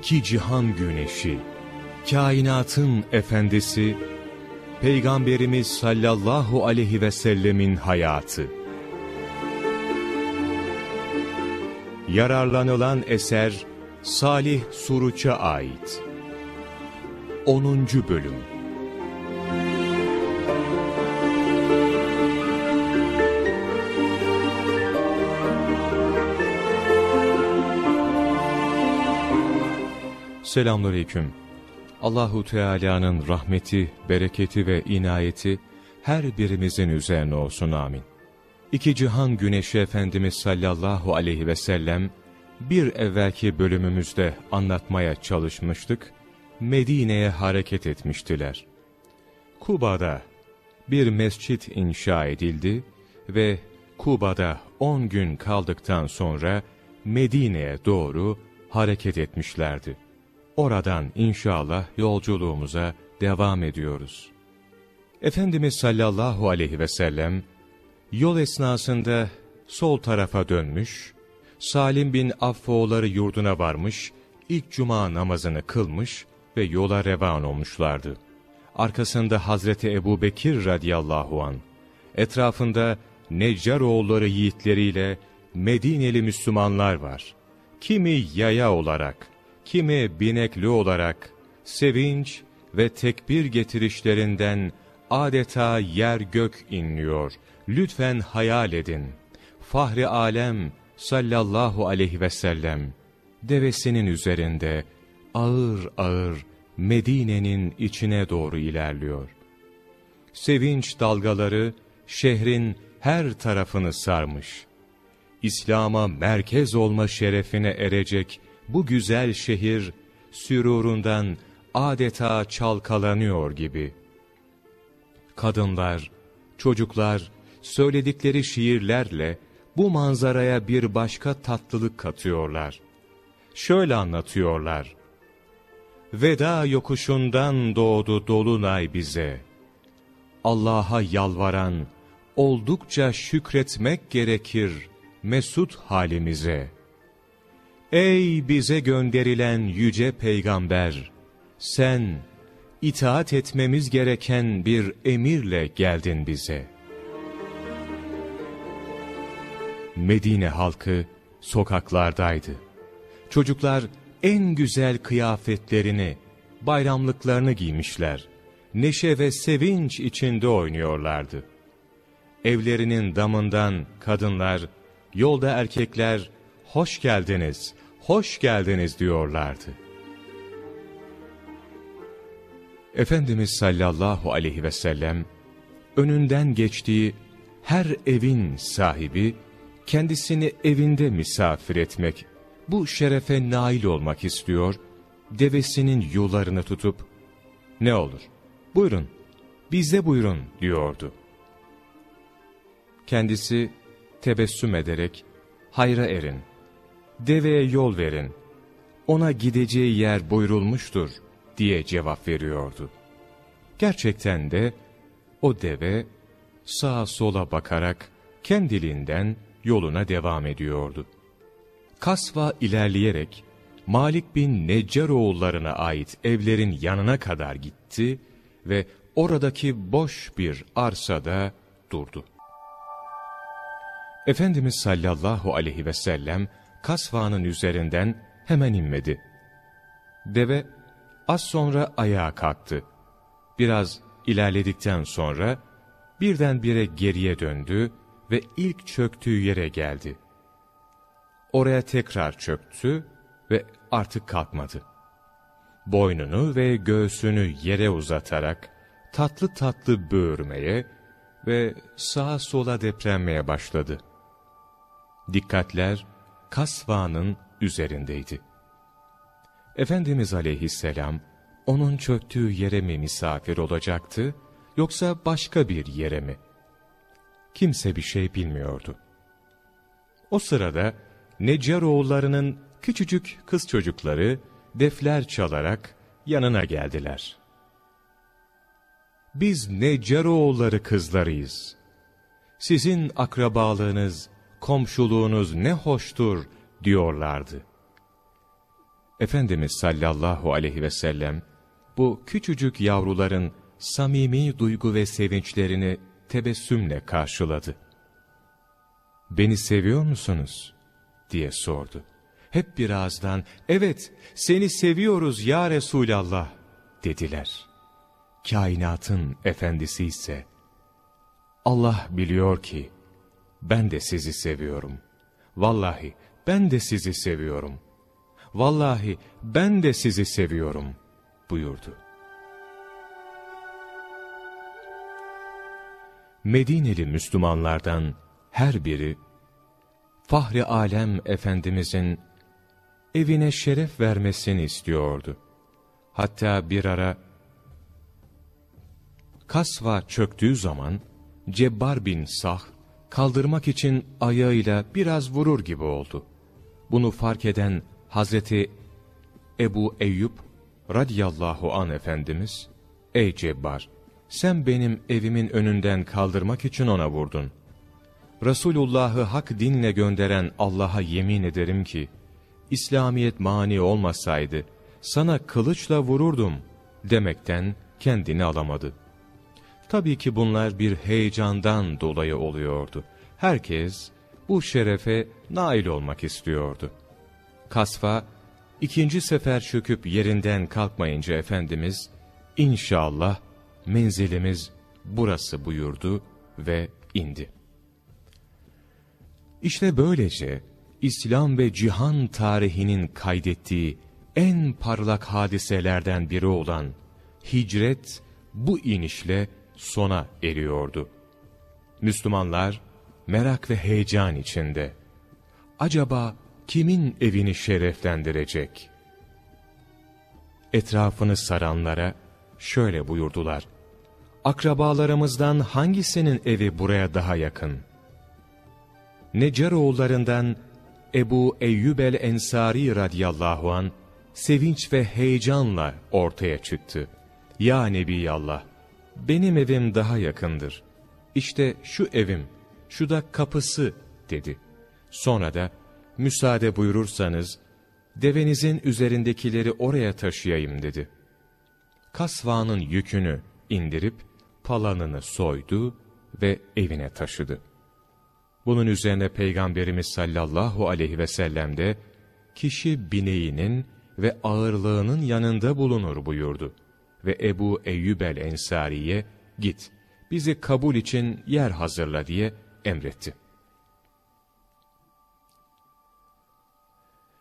iki cihan güneşi, kainatın efendisi, Peygamberimiz sallallahu aleyhi ve sellemin hayatı. Yararlanılan eser Salih Suruç'a ait. 10. Bölüm Selamünaleyküm. Allahu Teala'nın rahmeti, bereketi ve inayeti her birimizin üzerine olsun amin. İki cihan güneşi Efendimiz sallallahu aleyhi ve sellem bir evvelki bölümümüzde anlatmaya çalışmıştık. Medine'ye hareket etmiştiler. Kuba'da bir mescit inşa edildi ve Kuba'da on gün kaldıktan sonra Medine'ye doğru hareket etmişlerdi. Oradan inşallah yolculuğumuza devam ediyoruz. Efendimiz sallallahu aleyhi ve sellem yol esnasında sol tarafa dönmüş, Salim bin Affoğulları yurduna varmış, ilk cuma namazını kılmış ve yola revan olmuşlardı. Arkasında Hazreti Ebu Bekir radıyallahu an, etrafında Neccaroğulları yiğitleriyle Medineli Müslümanlar var. Kimi yaya olarak, kimi binekli olarak sevinç ve tekbir getirişlerinden adeta yer gök inliyor. Lütfen hayal edin. Fahri alem sallallahu aleyhi ve sellem devesinin üzerinde ağır ağır Medine'nin içine doğru ilerliyor. Sevinç dalgaları şehrin her tarafını sarmış. İslam'a merkez olma şerefine erecek bu güzel şehir sürurundan adeta çalkalanıyor gibi. Kadınlar, çocuklar söyledikleri şiirlerle bu manzaraya bir başka tatlılık katıyorlar. Şöyle anlatıyorlar. Veda yokuşundan doğdu dolunay bize. Allah'a yalvaran, oldukça şükretmek gerekir mesut halimize.'' Ey bize gönderilen yüce peygamber! Sen, itaat etmemiz gereken bir emirle geldin bize. Medine halkı sokaklardaydı. Çocuklar en güzel kıyafetlerini, bayramlıklarını giymişler. Neşe ve sevinç içinde oynuyorlardı. Evlerinin damından kadınlar, yolda erkekler, hoş geldiniz, hoş geldiniz diyorlardı. Efendimiz sallallahu aleyhi ve sellem, önünden geçtiği her evin sahibi, kendisini evinde misafir etmek, bu şerefe nail olmak istiyor, devesinin yularını tutup, ne olur, buyurun, bize buyurun diyordu. Kendisi tebessüm ederek, hayra erin, deveye yol verin, ona gideceği yer buyurulmuştur diye cevap veriyordu. Gerçekten de o deve sağa sola bakarak kendiliğinden yoluna devam ediyordu. Kasva ilerleyerek Malik bin Neccaroğullarına ait evlerin yanına kadar gitti ve oradaki boş bir arsada durdu. Efendimiz sallallahu aleyhi ve sellem kasvanın üzerinden hemen inmedi. Deve az sonra ayağa kalktı. Biraz ilerledikten sonra birdenbire geriye döndü ve ilk çöktüğü yere geldi. Oraya tekrar çöktü ve artık kalkmadı. Boynunu ve göğsünü yere uzatarak tatlı tatlı böğürmeye ve sağa sola depremeye başladı. Dikkatler kasvanın üzerindeydi. Efendimiz aleyhisselam onun çöktüğü yere mi misafir olacaktı yoksa başka bir yere mi? Kimse bir şey bilmiyordu. O sırada Neccaroğullarının küçücük kız çocukları defler çalarak yanına geldiler. Biz Neccaroğulları kızlarıyız. Sizin akrabalığınız komşuluğunuz ne hoştur diyorlardı. Efendimiz sallallahu aleyhi ve sellem, bu küçücük yavruların samimi duygu ve sevinçlerini tebessümle karşıladı. ''Beni seviyor musunuz?'' diye sordu. Hep birazdan, ''Evet, seni seviyoruz ya Resulallah.'' dediler. Kainatın efendisi ise, ''Allah biliyor ki, ben de sizi seviyorum. Vallahi ben de sizi seviyorum. Vallahi ben de sizi seviyorum.'' buyurdu. Medineli Müslümanlardan her biri, Fahri Alem Efendimizin evine şeref vermesini istiyordu. Hatta bir ara, Kasva çöktüğü zaman, Cebbar bin Sah, kaldırmak için ayağıyla biraz vurur gibi oldu. Bunu fark eden Hazreti Ebu Eyyub radiyallahu an Efendimiz, Ey Cebbar! Sen benim evimin önünden kaldırmak için ona vurdun. Resulullah'ı hak dinle gönderen Allah'a yemin ederim ki, İslamiyet mani olmasaydı, sana kılıçla vururdum demekten kendini alamadı. Tabii ki bunlar bir heyecandan dolayı oluyordu. Herkes bu şerefe nail olmak istiyordu. Kasfa, ikinci sefer çöküp yerinden kalkmayınca Efendimiz, inşallah menzilimiz burası buyurdu ve indi. İşte böylece İslam ve cihan tarihinin kaydettiği en parlak hadiselerden biri olan hicret bu inişle sona eriyordu. Müslümanlar merak ve heyecan içinde. Acaba kimin evini şereflendirecek? Etrafını saranlara şöyle buyurdular. Akrabalarımızdan hangisinin evi buraya daha yakın? Necaroğullarından Ebu Eyyub el-Ensari radiyallahu an sevinç ve heyecanla ortaya çıktı. Ya Nebiyallah, benim evim daha yakındır. İşte şu evim, şu da kapısı dedi. Sonra da müsaade buyurursanız devenizin üzerindekileri oraya taşıyayım dedi. Kasva'nın yükünü indirip palanını soydu ve evine taşıdı. Bunun üzerine Peygamberimiz sallallahu aleyhi ve sellem de kişi bineğinin ve ağırlığının yanında bulunur buyurdu. Ve Ebu Eyyub el-Ensari'ye git bizi kabul için yer hazırla diye emretti.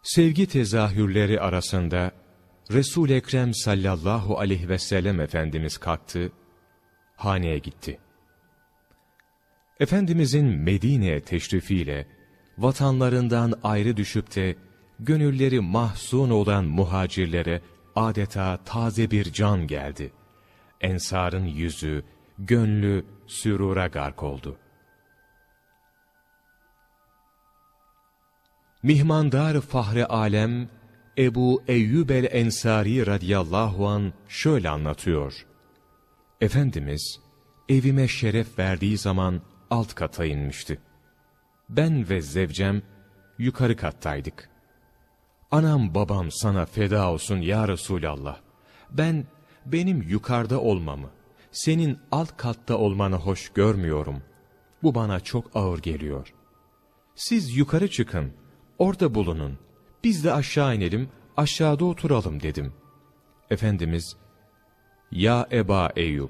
Sevgi tezahürleri arasında Resul Ekrem sallallahu aleyhi ve sellem Efendimiz kalktı, haneye gitti. Efendimizin Medine'ye teşrifiyle vatanlarından ayrı düşüp de gönülleri mahzun olan muhacirlere adeta taze bir can geldi. Ensarın yüzü, gönlü sürura gark oldu. Mihmandar Fahri Alem Ebu Eyyub el-Ensari radıyallahu an şöyle anlatıyor. Efendimiz evime şeref verdiği zaman alt kata inmişti. Ben ve zevcem yukarı kattaydık. Anam babam sana feda olsun ya Resulallah. Ben benim yukarıda olmamı, senin alt katta olmanı hoş görmüyorum. Bu bana çok ağır geliyor. Siz yukarı çıkın, orada bulunun. Biz de aşağı inelim, aşağıda oturalım dedim. Efendimiz, Ya Eba Eyüp,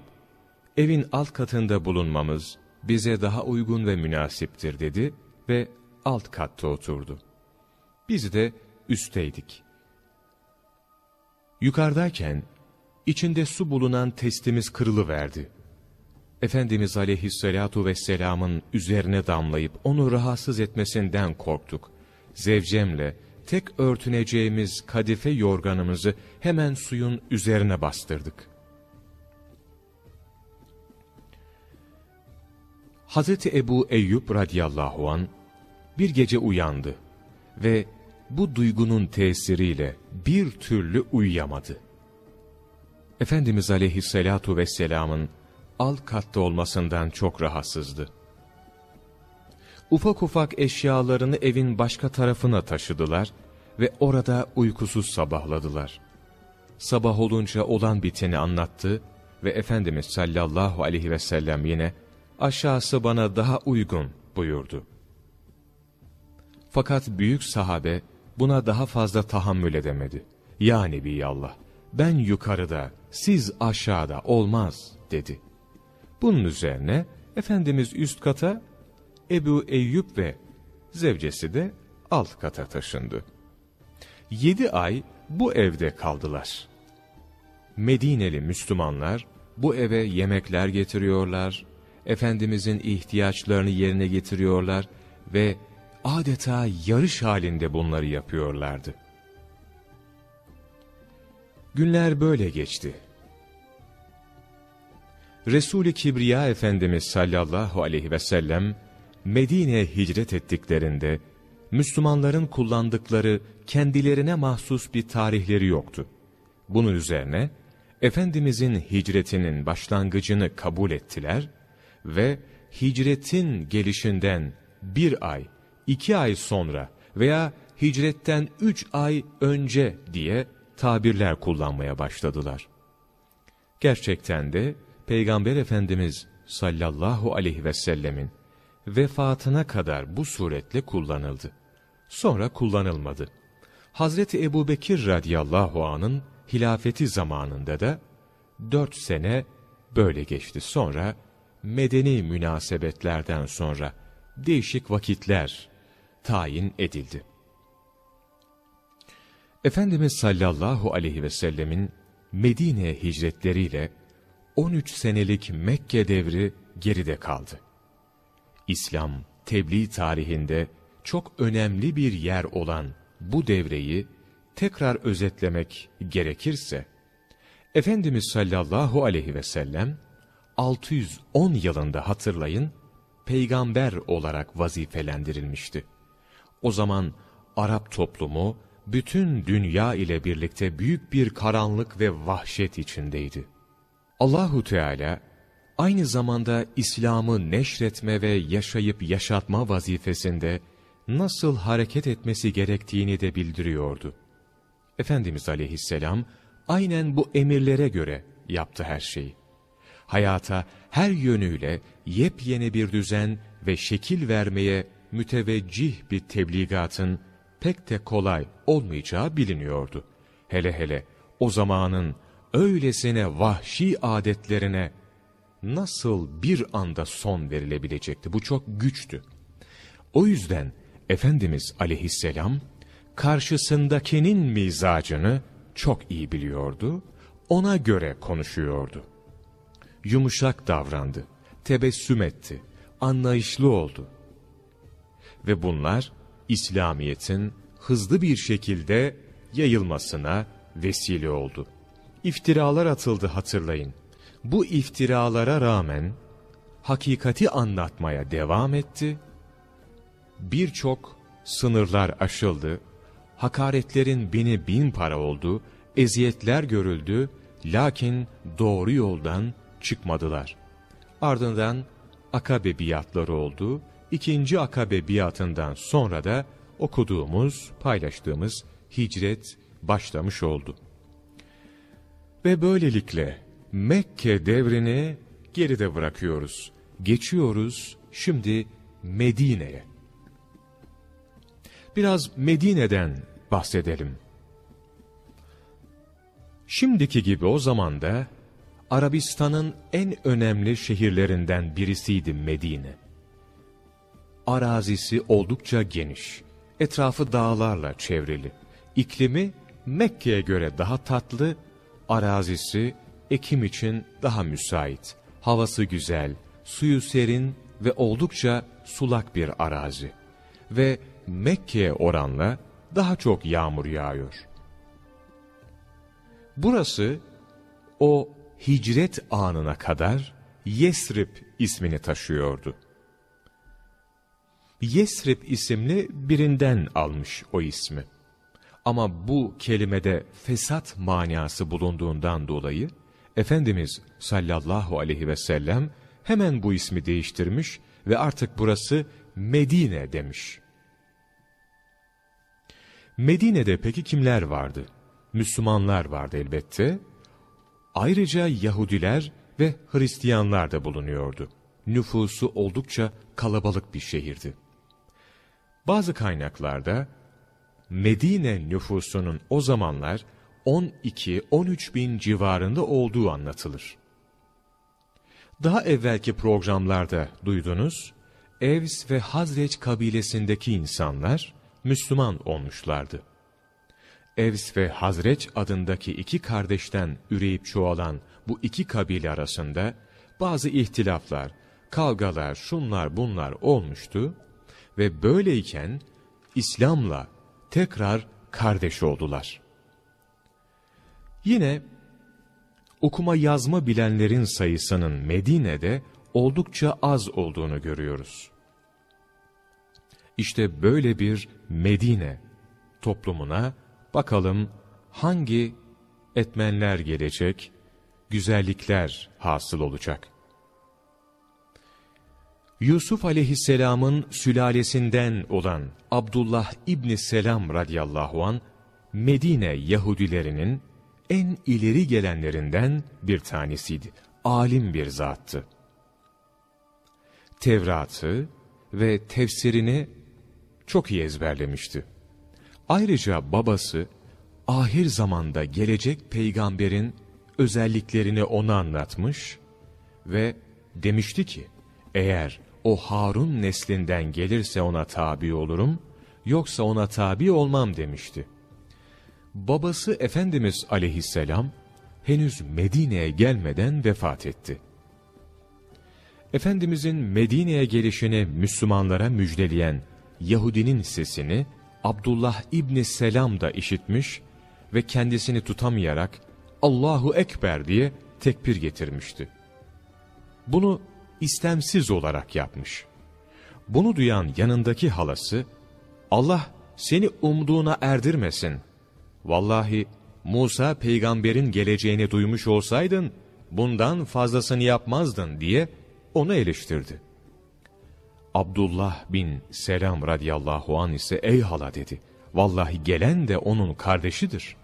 evin alt katında bulunmamız bize daha uygun ve münasiptir dedi ve alt katta oturdu. Biz de üstteydik. Yukarıdayken içinde su bulunan testimiz kırılıverdi. Efendimiz aleyhissalatu vesselamın üzerine damlayıp onu rahatsız etmesinden korktuk. Zevcemle tek örtüneceğimiz kadife yorganımızı hemen suyun üzerine bastırdık. Hazreti Ebu Eyyub radıyallahu an bir gece uyandı ve bu duygunun tesiriyle bir türlü uyuyamadı. Efendimiz aleyhissalatu vesselamın alt katta olmasından çok rahatsızdı. Ufak ufak eşyalarını evin başka tarafına taşıdılar ve orada uykusuz sabahladılar. Sabah olunca olan biteni anlattı ve Efendimiz sallallahu aleyhi ve sellem yine aşağısı bana daha uygun buyurdu. Fakat büyük sahabe buna daha fazla tahammül edemedi. Ya Nebiyallah ben yukarıda siz aşağıda olmaz dedi. Bunun üzerine Efendimiz üst kata Ebu Eyyub ve zevcesi de alt kata taşındı. Yedi ay bu evde kaldılar. Medineli Müslümanlar bu eve yemekler getiriyorlar, Efendimizin ihtiyaçlarını yerine getiriyorlar ve adeta yarış halinde bunları yapıyorlardı. Günler böyle geçti. Resul-i Kibriya Efendimiz sallallahu aleyhi ve sellem Medine'ye hicret ettiklerinde Müslümanların kullandıkları kendilerine mahsus bir tarihleri yoktu. Bunun üzerine Efendimizin hicretinin başlangıcını kabul ettiler ve hicretin gelişinden bir ay, iki ay sonra veya hicretten üç ay önce diye tabirler kullanmaya başladılar. Gerçekten de Peygamber Efendimiz sallallahu aleyhi ve sellemin vefatına kadar bu suretle kullanıldı. Sonra kullanılmadı. Hazreti Ebu Bekir radiyallahu anın hilafeti zamanında da dört sene böyle geçti. Sonra medeni münasebetlerden sonra değişik vakitler tayin edildi. Efendimiz sallallahu aleyhi ve sellemin Medine'ye hicretleriyle 13 senelik Mekke devri geride kaldı. İslam tebliğ tarihinde çok önemli bir yer olan bu devreyi tekrar özetlemek gerekirse, Efendimiz sallallahu aleyhi ve sellem 610 yılında hatırlayın, peygamber olarak vazifelendirilmişti. O zaman Arap toplumu bütün dünya ile birlikte büyük bir karanlık ve vahşet içindeydi. Allahu Teala aynı zamanda İslam'ı neşretme ve yaşayıp yaşatma vazifesinde nasıl hareket etmesi gerektiğini de bildiriyordu. Efendimiz aleyhisselam aynen bu emirlere göre yaptı her şeyi. Hayata her yönüyle yepyeni bir düzen ve şekil vermeye müteveccih bir tebligatın pek de kolay olmayacağı biliniyordu. Hele hele o zamanın öylesine vahşi adetlerine nasıl bir anda son verilebilecekti? Bu çok güçtü. O yüzden Efendimiz aleyhisselam karşısındakinin mizacını çok iyi biliyordu, ona göre konuşuyordu. Yumuşak davrandı, tebessüm etti, anlayışlı oldu. Ve bunlar İslamiyet'in hızlı bir şekilde yayılmasına vesile oldu. İftiralar atıldı hatırlayın. Bu iftiralara rağmen hakikati anlatmaya devam etti. Birçok sınırlar aşıldı, hakaretlerin bini bin para oldu, eziyetler görüldü, lakin doğru yoldan çıkmadılar. Ardından akabe biatları oldu, ikinci akabe biatından sonra da okuduğumuz, paylaştığımız hicret başlamış oldu. Ve böylelikle Mekke devrini geride bırakıyoruz. Geçiyoruz şimdi Medine'ye. Biraz Medine'den bahsedelim. Şimdiki gibi o zaman da Arabistan'ın en önemli şehirlerinden birisiydi Medine. Arazisi oldukça geniş, etrafı dağlarla çevrili, iklimi Mekke'ye göre daha tatlı, arazisi ekim için daha müsait, havası güzel, suyu serin ve oldukça sulak bir arazi ve Mekke'ye oranla daha çok yağmur yağıyor. Burası o hicret anına kadar Yesrib ismini taşıyordu. Yesrib isimli birinden almış o ismi. Ama bu kelimede fesat manası bulunduğundan dolayı Efendimiz sallallahu aleyhi ve sellem hemen bu ismi değiştirmiş ve artık burası Medine demiş. Medine'de peki kimler vardı? Müslümanlar vardı elbette. Ayrıca Yahudiler ve Hristiyanlar da bulunuyordu. Nüfusu oldukça kalabalık bir şehirdi. Bazı kaynaklarda Medine nüfusunun o zamanlar 12-13 bin civarında olduğu anlatılır. Daha evvelki programlarda duydunuz, Evs ve Hazreç kabilesindeki insanlar Müslüman olmuşlardı. Evs ve Hazreç adındaki iki kardeşten üreyip çoğalan bu iki kabile arasında bazı ihtilaflar, kavgalar, şunlar bunlar olmuştu ve böyleyken İslam'la tekrar kardeş oldular. Yine okuma yazma bilenlerin sayısının Medine'de oldukça az olduğunu görüyoruz. İşte böyle bir Medine toplumuna bakalım hangi etmenler gelecek, güzellikler hasıl olacak. Yusuf aleyhisselamın sülalesinden olan Abdullah İbni Selam radıyallahu an Medine Yahudilerinin en ileri gelenlerinden bir tanesiydi. Alim bir zattı. Tevrat'ı ve tefsirini çok iyi ezberlemişti. Ayrıca babası ahir zamanda gelecek peygamberin özelliklerini ona anlatmış ve demişti ki eğer o Harun neslinden gelirse ona tabi olurum yoksa ona tabi olmam demişti. Babası Efendimiz aleyhisselam henüz Medine'ye gelmeden vefat etti. Efendimizin Medine'ye gelişini Müslümanlara müjdeleyen Yahudinin sesini Abdullah İbni Selam da işitmiş ve kendisini tutamayarak Allahu Ekber diye tekbir getirmişti. Bunu istemsiz olarak yapmış. Bunu duyan yanındaki halası, Allah seni umduğuna erdirmesin. Vallahi Musa peygamberin geleceğini duymuş olsaydın, bundan fazlasını yapmazdın diye onu eleştirdi. Abdullah bin Selam radıyallahu an ise ey hala dedi. Vallahi gelen de onun kardeşidir.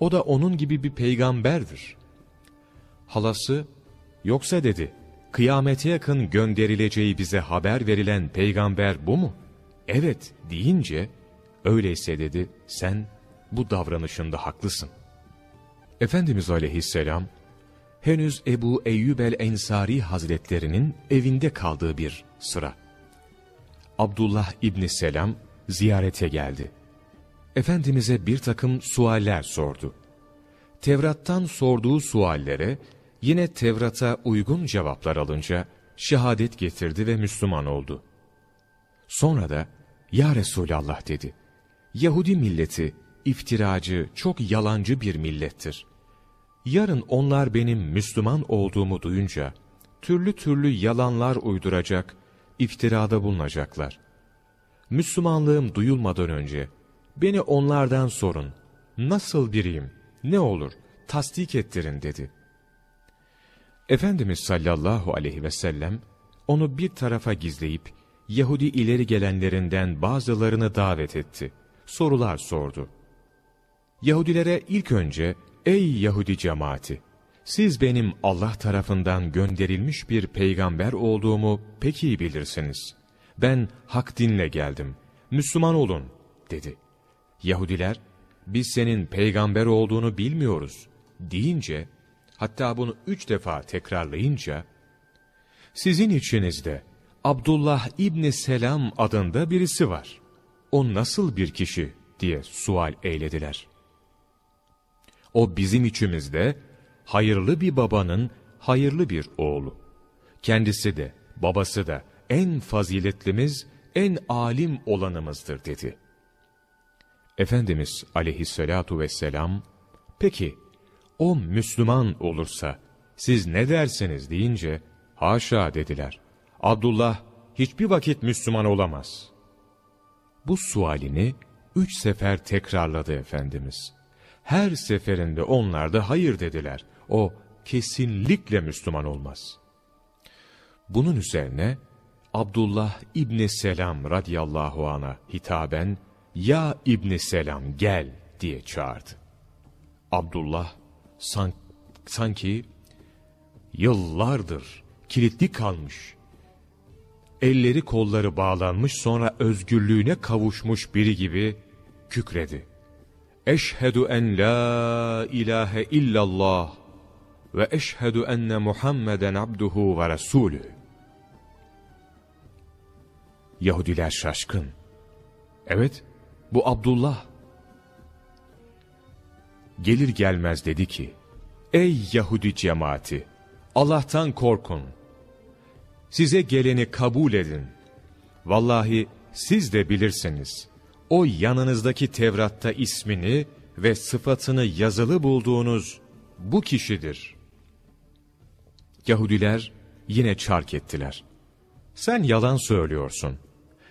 O da onun gibi bir peygamberdir. Halası yoksa dedi kıyamete yakın gönderileceği bize haber verilen peygamber bu mu? Evet deyince öyleyse dedi sen bu davranışında haklısın. Efendimiz aleyhisselam henüz Ebu Eyyub el-Ensari hazretlerinin evinde kaldığı bir sıra. Abdullah İbni Selam ziyarete geldi. Efendimiz'e bir takım sualler sordu. Tevrat'tan sorduğu suallere yine Tevrat'a uygun cevaplar alınca şehadet getirdi ve Müslüman oldu. Sonra da Ya Resulallah dedi. Yahudi milleti iftiracı, çok yalancı bir millettir. Yarın onlar benim Müslüman olduğumu duyunca türlü türlü yalanlar uyduracak, iftirada bulunacaklar. Müslümanlığım duyulmadan önce beni onlardan sorun. Nasıl biriyim? Ne olur? Tasdik ettirin dedi. Efendimiz sallallahu aleyhi ve sellem onu bir tarafa gizleyip Yahudi ileri gelenlerinden bazılarını davet etti. Sorular sordu. Yahudilere ilk önce ey Yahudi cemaati siz benim Allah tarafından gönderilmiş bir peygamber olduğumu pek iyi bilirsiniz. Ben hak dinle geldim. Müslüman olun dedi. Yahudiler biz senin peygamber olduğunu bilmiyoruz deyince hatta bunu üç defa tekrarlayınca sizin içinizde Abdullah İbni Selam adında birisi var. O nasıl bir kişi diye sual eylediler. O bizim içimizde hayırlı bir babanın hayırlı bir oğlu. Kendisi de, babası da en faziletlimiz, en alim olanımızdır dedi. Efendimiz aleyhissalatu vesselam, peki o Müslüman olursa siz ne dersiniz deyince, haşa dediler. Abdullah hiçbir vakit Müslüman olamaz. Bu sualini üç sefer tekrarladı Efendimiz. Her seferinde onlar da hayır dediler. O kesinlikle Müslüman olmaz. Bunun üzerine Abdullah İbni Selam radıyallahu ana hitaben ya İbni Selam gel diye çağırdı. Abdullah san, sanki yıllardır kilitli kalmış, elleri kolları bağlanmış sonra özgürlüğüne kavuşmuş biri gibi kükredi. Eşhedü en la ilahe illallah ve eşhedü enne Muhammeden abduhu ve resulü. Yahudiler şaşkın. Evet, bu Abdullah. Gelir gelmez dedi ki, Ey Yahudi cemaati! Allah'tan korkun. Size geleni kabul edin. Vallahi siz de bilirsiniz. O yanınızdaki Tevrat'ta ismini ve sıfatını yazılı bulduğunuz bu kişidir. Yahudiler yine çark ettiler. Sen yalan söylüyorsun.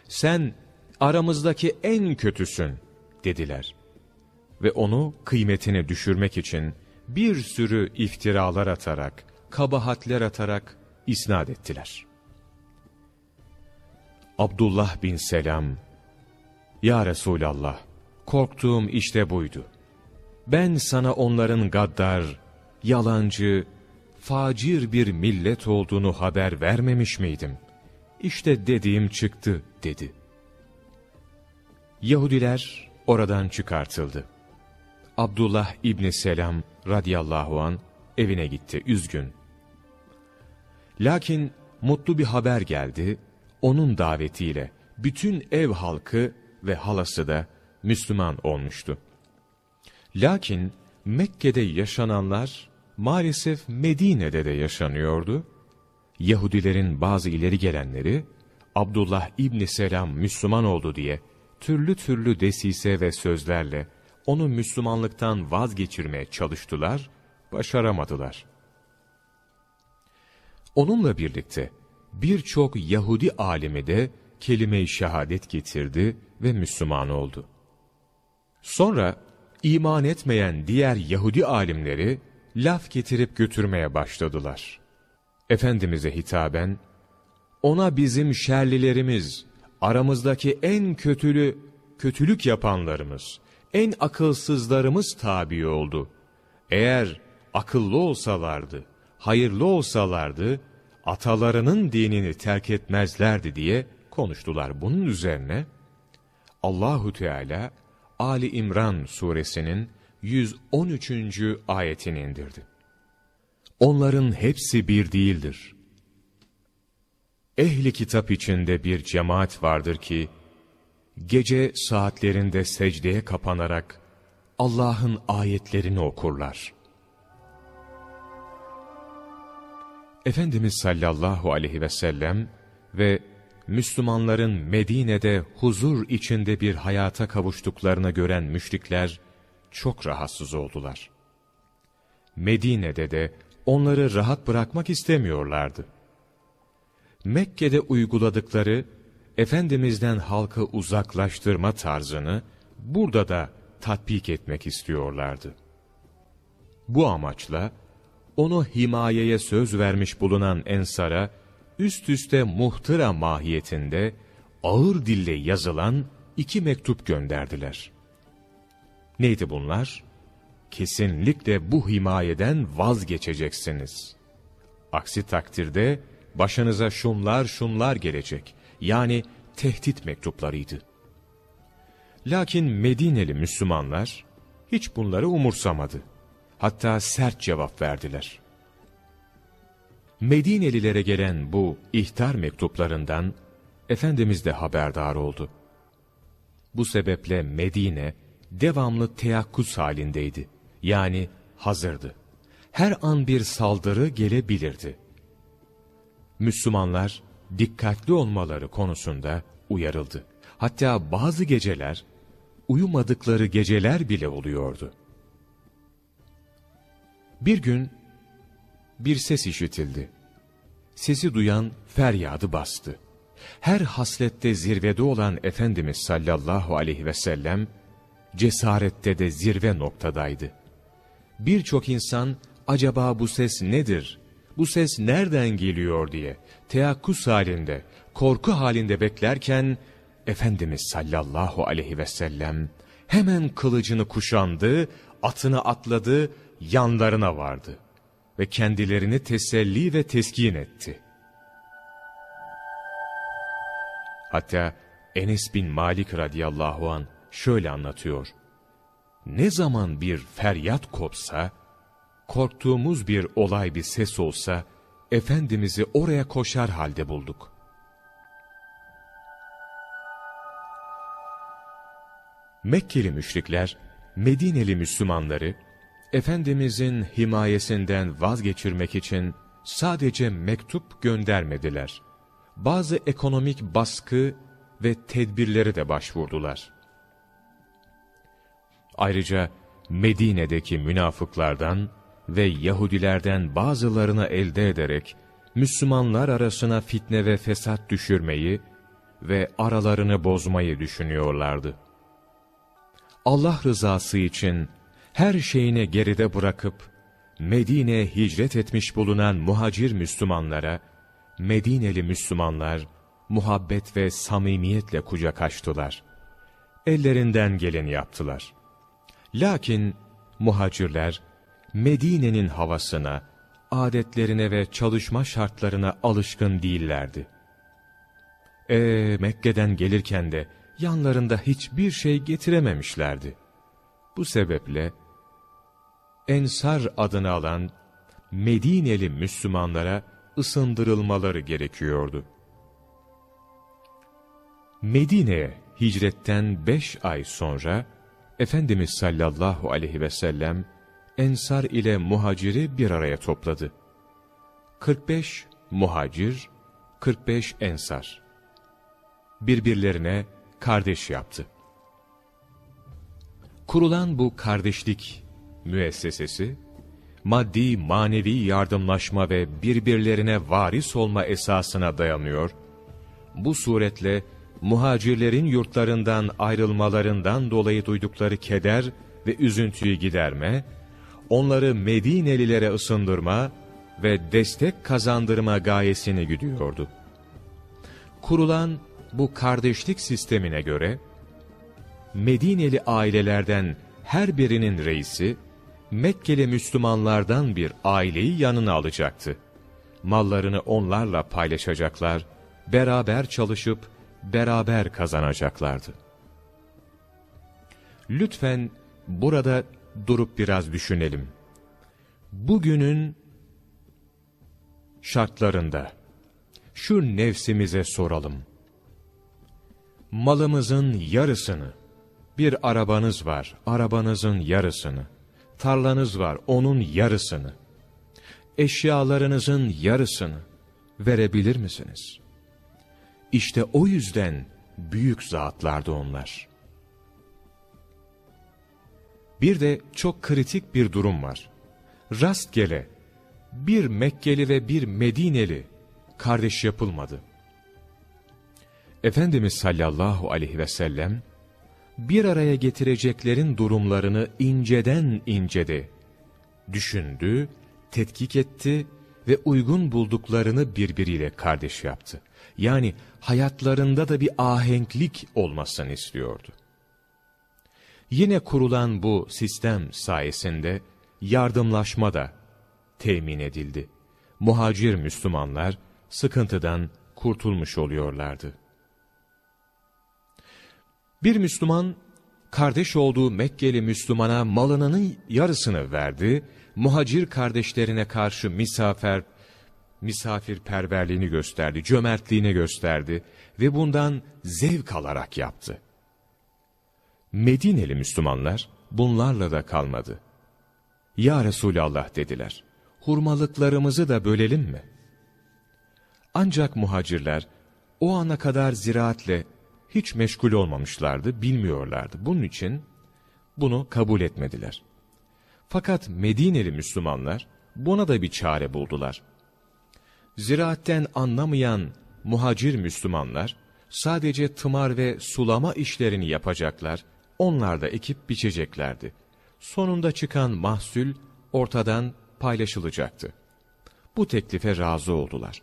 Sen aramızdaki en kötüsün dediler. Ve onu kıymetini düşürmek için bir sürü iftiralar atarak, kabahatler atarak isnat ettiler. Abdullah bin Selam, Ya Resulallah, korktuğum işte buydu. Ben sana onların gaddar, yalancı, facir bir millet olduğunu haber vermemiş miydim? İşte dediğim çıktı, dedi. Yahudiler oradan çıkartıldı. Abdullah İbni Selam radıyallahu an evine gitti, üzgün. Lakin mutlu bir haber geldi, onun davetiyle bütün ev halkı ve halası da Müslüman olmuştu. Lakin Mekke'de yaşananlar maalesef Medine'de de yaşanıyordu. Yahudilerin bazı ileri gelenleri Abdullah İbni Selam Müslüman oldu diye türlü türlü desise ve sözlerle onu Müslümanlıktan vazgeçirmeye çalıştılar, başaramadılar. Onunla birlikte birçok Yahudi alimi de kelime-i şehadet getirdi ve Müslüman oldu. Sonra iman etmeyen diğer Yahudi alimleri laf getirip götürmeye başladılar. Efendimiz'e hitaben, ona bizim şerlilerimiz, aramızdaki en kötülü, kötülük yapanlarımız, en akılsızlarımız tabi oldu. Eğer akıllı olsalardı, hayırlı olsalardı, atalarının dinini terk etmezlerdi diye konuştular. Bunun üzerine Allahu Teala Ali İmran suresinin 113. ayetini indirdi. Onların hepsi bir değildir. Ehli kitap içinde bir cemaat vardır ki, gece saatlerinde secdeye kapanarak Allah'ın ayetlerini okurlar. Efendimiz sallallahu aleyhi ve sellem ve Müslümanların Medine'de huzur içinde bir hayata kavuştuklarını gören müşrikler çok rahatsız oldular. Medine'de de onları rahat bırakmak istemiyorlardı. Mekke'de uyguladıkları Efendimiz'den halkı uzaklaştırma tarzını burada da tatbik etmek istiyorlardı. Bu amaçla onu himayeye söz vermiş bulunan Ensar'a üst üste muhtıra mahiyetinde ağır dille yazılan iki mektup gönderdiler. Neydi bunlar? Kesinlikle bu himayeden vazgeçeceksiniz. Aksi takdirde başınıza şunlar şunlar gelecek. Yani tehdit mektuplarıydı. Lakin Medineli Müslümanlar hiç bunları umursamadı. Hatta sert cevap verdiler. Medinelilere gelen bu ihtar mektuplarından Efendimiz de haberdar oldu. Bu sebeple Medine devamlı teyakkuz halindeydi. Yani hazırdı. Her an bir saldırı gelebilirdi. Müslümanlar dikkatli olmaları konusunda uyarıldı. Hatta bazı geceler uyumadıkları geceler bile oluyordu. Bir gün bir ses işitildi. Sesi duyan feryadı bastı. Her haslette zirvede olan Efendimiz sallallahu aleyhi ve sellem, cesarette de zirve noktadaydı. Birçok insan, acaba bu ses nedir, bu ses nereden geliyor diye, teyakkuz halinde, korku halinde beklerken, Efendimiz sallallahu aleyhi ve sellem hemen kılıcını kuşandı, atını atladı, yanlarına vardı ve kendilerini teselli ve teskin etti. Hatta Enes bin Malik radıyallahu an şöyle anlatıyor. Ne zaman bir feryat kopsa, korktuğumuz bir olay bir ses olsa, Efendimiz'i oraya koşar halde bulduk. Mekkeli müşrikler, Medineli Müslümanları, Efendimizin himayesinden vazgeçirmek için sadece mektup göndermediler. Bazı ekonomik baskı ve tedbirleri de başvurdular. Ayrıca Medine'deki münafıklardan ve Yahudilerden bazılarını elde ederek Müslümanlar arasına fitne ve fesat düşürmeyi ve aralarını bozmayı düşünüyorlardı. Allah rızası için her şeyini geride bırakıp Medine'ye hicret etmiş bulunan muhacir Müslümanlara Medineli Müslümanlar muhabbet ve samimiyetle kucak açtılar. Ellerinden geleni yaptılar. Lakin muhacirler Medine'nin havasına, adetlerine ve çalışma şartlarına alışkın değillerdi. E Mekke'den gelirken de yanlarında hiçbir şey getirememişlerdi. Bu sebeple Ensar adını alan Medineli Müslümanlara ısındırılmaları gerekiyordu. Medine'ye hicretten beş ay sonra Efendimiz sallallahu aleyhi ve sellem Ensar ile muhaciri bir araya topladı. 45 muhacir, 45 ensar. Birbirlerine kardeş yaptı. Kurulan bu kardeşlik müessesesi, maddi manevi yardımlaşma ve birbirlerine varis olma esasına dayanıyor. Bu suretle muhacirlerin yurtlarından ayrılmalarından dolayı duydukları keder ve üzüntüyü giderme, onları Medinelilere ısındırma ve destek kazandırma gayesini güdüyordu. Kurulan bu kardeşlik sistemine göre, Medineli ailelerden her birinin reisi, Mekkeli Müslümanlardan bir aileyi yanına alacaktı. Mallarını onlarla paylaşacaklar, beraber çalışıp beraber kazanacaklardı. Lütfen burada durup biraz düşünelim. Bugünün şartlarında şu nefsimize soralım. Malımızın yarısını, bir arabanız var, arabanızın yarısını, tarlanız var, onun yarısını, eşyalarınızın yarısını verebilir misiniz? İşte o yüzden büyük zatlardı onlar. Bir de çok kritik bir durum var. Rastgele bir Mekkeli ve bir Medineli kardeş yapılmadı. Efendimiz sallallahu aleyhi ve sellem bir araya getireceklerin durumlarını inceden incede düşündü, tetkik etti ve uygun bulduklarını birbiriyle kardeş yaptı. Yani hayatlarında da bir ahenklik olmasını istiyordu. Yine kurulan bu sistem sayesinde yardımlaşma da temin edildi. Muhacir Müslümanlar sıkıntıdan kurtulmuş oluyorlardı. Bir Müslüman, kardeş olduğu Mekkeli Müslümana malının yarısını verdi, muhacir kardeşlerine karşı misafir, misafirperverliğini gösterdi, cömertliğini gösterdi ve bundan zevk alarak yaptı. Medineli Müslümanlar bunlarla da kalmadı. Ya Resulallah dediler, hurmalıklarımızı da bölelim mi? Ancak muhacirler o ana kadar ziraatle hiç meşgul olmamışlardı, bilmiyorlardı. Bunun için bunu kabul etmediler. Fakat Medineli Müslümanlar buna da bir çare buldular. Ziraatten anlamayan muhacir Müslümanlar sadece tımar ve sulama işlerini yapacaklar, onlar da ekip biçeceklerdi. Sonunda çıkan mahsul ortadan paylaşılacaktı. Bu teklife razı oldular.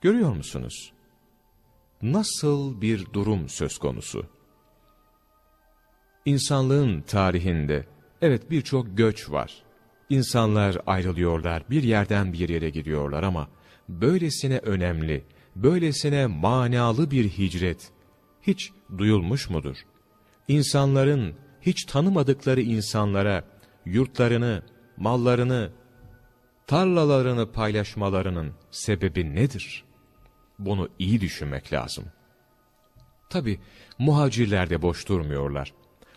Görüyor musunuz? nasıl bir durum söz konusu? İnsanlığın tarihinde evet birçok göç var. İnsanlar ayrılıyorlar, bir yerden bir yere gidiyorlar ama böylesine önemli, böylesine manalı bir hicret hiç duyulmuş mudur? İnsanların hiç tanımadıkları insanlara yurtlarını, mallarını, tarlalarını paylaşmalarının sebebi nedir? Bunu iyi düşünmek lazım. Tabi muhacirler de boş durmuyorlar.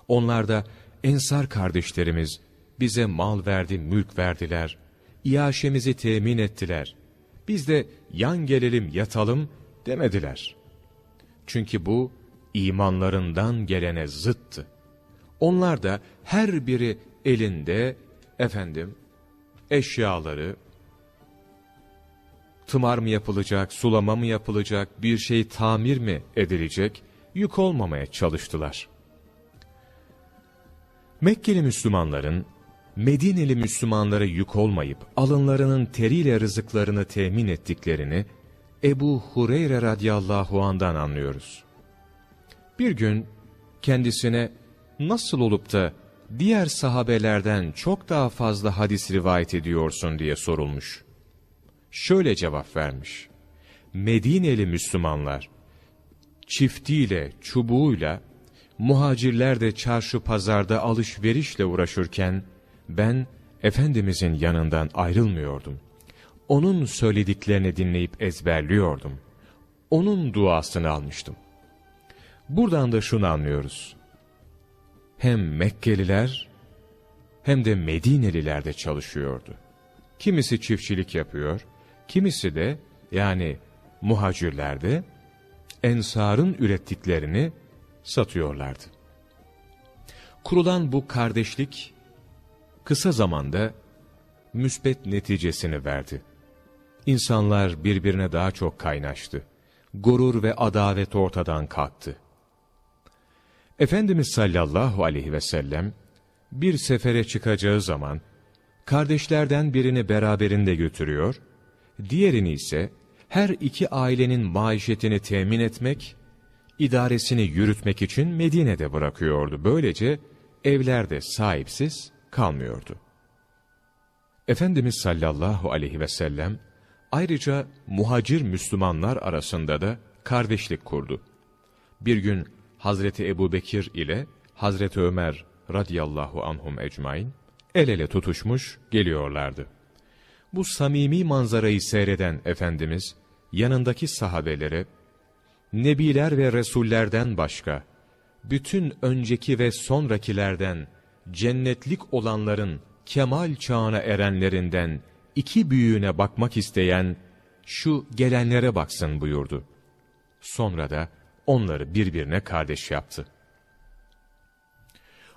Onlar da ensar kardeşlerimiz bize mal verdi, mülk verdiler. İaşemizi temin ettiler. Biz de yan gelelim, yatalım demediler. Çünkü bu imanlarından gelene zıttı. Onlar da her biri elinde efendim eşyaları tımar mı yapılacak, sulama mı yapılacak, bir şey tamir mi edilecek, yük olmamaya çalıştılar. Mekkeli Müslümanların, Medineli Müslümanlara yük olmayıp alınlarının teriyle rızıklarını temin ettiklerini Ebu Hureyre radıyallahu andan anlıyoruz. Bir gün kendisine nasıl olup da diğer sahabelerden çok daha fazla hadis rivayet ediyorsun diye sorulmuş. Şöyle cevap vermiş. Medineli Müslümanlar çiftiyle, çubuğuyla, muhacirler de çarşı pazarda alışverişle uğraşırken, ben Efendimizin yanından ayrılmıyordum. Onun söylediklerini dinleyip ezberliyordum. Onun duasını almıştım. Buradan da şunu anlıyoruz. Hem Mekkeliler hem de Medineliler de çalışıyordu. Kimisi çiftçilik yapıyor, kimisi de yani muhacirlerde ensarın ürettiklerini satıyorlardı. Kurulan bu kardeşlik kısa zamanda müsbet neticesini verdi. İnsanlar birbirine daha çok kaynaştı. Gurur ve adavet ortadan kalktı. Efendimiz sallallahu aleyhi ve sellem bir sefere çıkacağı zaman kardeşlerden birini beraberinde götürüyor, diğerini ise her iki ailenin maişetini temin etmek, idaresini yürütmek için Medine'de bırakıyordu. Böylece evlerde sahipsiz kalmıyordu. Efendimiz sallallahu aleyhi ve sellem ayrıca muhacir Müslümanlar arasında da kardeşlik kurdu. Bir gün Hazreti Ebu Bekir ile Hazreti Ömer radıyallahu anhum ecmain el ele tutuşmuş geliyorlardı. Bu samimi manzarayı seyreden Efendimiz yanındaki sahabelere Nebiler ve Resullerden başka bütün önceki ve sonrakilerden cennetlik olanların kemal çağına erenlerinden iki büyüğüne bakmak isteyen şu gelenlere baksın buyurdu. Sonra da onları birbirine kardeş yaptı.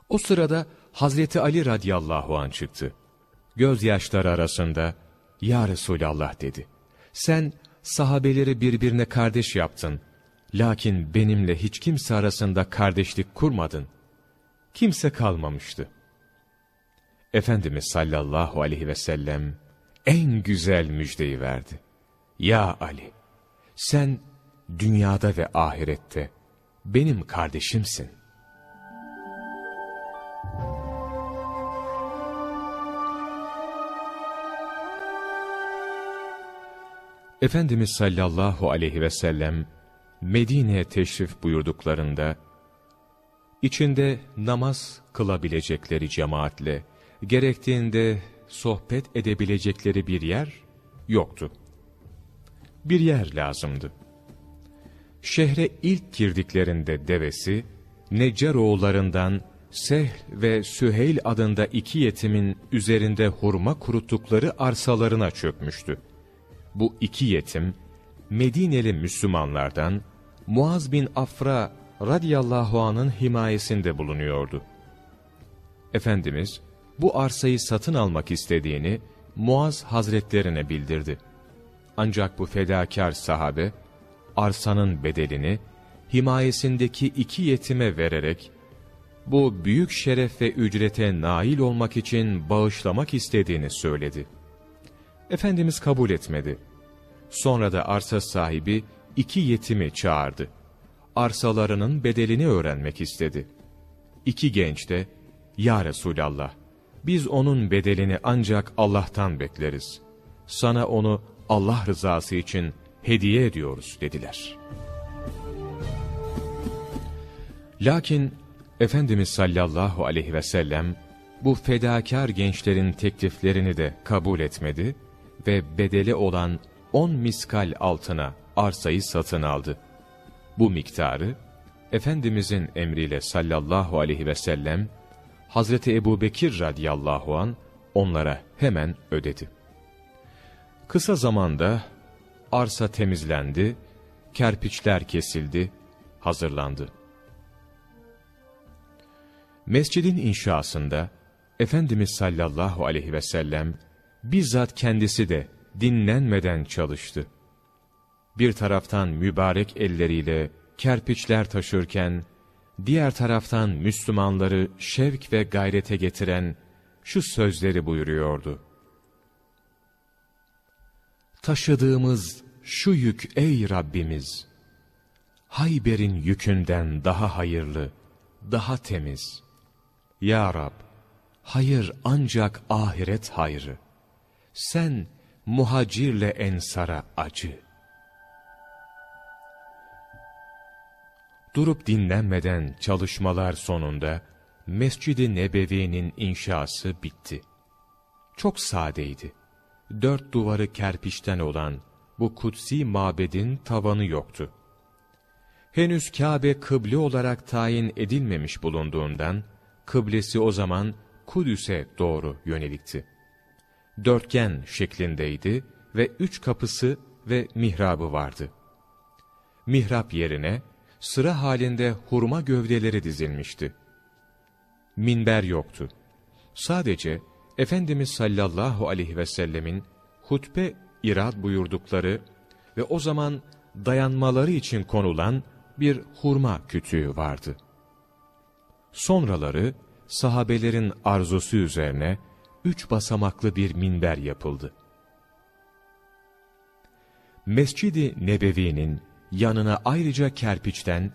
O sırada Hazreti Ali radıyallahu an çıktı. Gözyaşları arasında, Ya Resulallah dedi. Sen sahabeleri birbirine kardeş yaptın. Lakin benimle hiç kimse arasında kardeşlik kurmadın. Kimse kalmamıştı. Efendimiz sallallahu aleyhi ve sellem en güzel müjdeyi verdi. Ya Ali, sen dünyada ve ahirette benim kardeşimsin. Efendimiz sallallahu aleyhi ve sellem Medine'ye teşrif buyurduklarında içinde namaz kılabilecekleri cemaatle gerektiğinde sohbet edebilecekleri bir yer yoktu. Bir yer lazımdı. Şehre ilk girdiklerinde devesi, Neccaroğullarından Sehl ve Süheyl adında iki yetimin üzerinde hurma kuruttukları arsalarına çökmüştü. Bu iki yetim, Medineli Müslümanlardan Muaz bin Afra radıyallahu anın himayesinde bulunuyordu. Efendimiz, bu arsayı satın almak istediğini Muaz hazretlerine bildirdi. Ancak bu fedakar sahabe, arsanın bedelini himayesindeki iki yetime vererek, bu büyük şeref ve ücrete nail olmak için bağışlamak istediğini söyledi. Efendimiz kabul etmedi. Sonra da arsa sahibi iki yetimi çağırdı. Arsalarının bedelini öğrenmek istedi. İki genç de, Ya Resulallah, biz onun bedelini ancak Allah'tan bekleriz. Sana onu Allah rızası için hediye ediyoruz dediler. Lakin Efendimiz sallallahu aleyhi ve sellem bu fedakar gençlerin tekliflerini de kabul etmedi ve bedeli olan on miskal altına arsayı satın aldı. Bu miktarı Efendimizin emriyle sallallahu aleyhi ve sellem Hazreti Ebu Bekir radiyallahu an onlara hemen ödedi. Kısa zamanda arsa temizlendi, kerpiçler kesildi, hazırlandı. Mescidin inşasında Efendimiz sallallahu aleyhi ve sellem bizzat kendisi de dinlenmeden çalıştı. Bir taraftan mübarek elleriyle kerpiçler taşırken, diğer taraftan Müslümanları şevk ve gayrete getiren şu sözleri buyuruyordu. Taşıdığımız şu yük ey Rabbimiz, Hayber'in yükünden daha hayırlı, daha temiz. Ya Rab, hayır ancak ahiret hayrı. Sen muhacirle ensara acı. Durup dinlenmeden çalışmalar sonunda Mescid-i Nebevi'nin inşası bitti. Çok sadeydi. Dört duvarı kerpiçten olan bu kutsi mabedin tavanı yoktu. Henüz Kabe kıble olarak tayin edilmemiş bulunduğundan, kıblesi o zaman Kudüs'e doğru yönelikti. Dörtgen şeklindeydi ve üç kapısı ve mihrabı vardı. Mihrap yerine sıra halinde hurma gövdeleri dizilmişti. Minber yoktu. Sadece Efendimiz sallallahu aleyhi ve sellemin hutbe irad buyurdukları ve o zaman dayanmaları için konulan bir hurma kütüğü vardı. Sonraları sahabelerin arzusu üzerine üç basamaklı bir minber yapıldı. Mescidi Nebevi'nin yanına ayrıca kerpiçten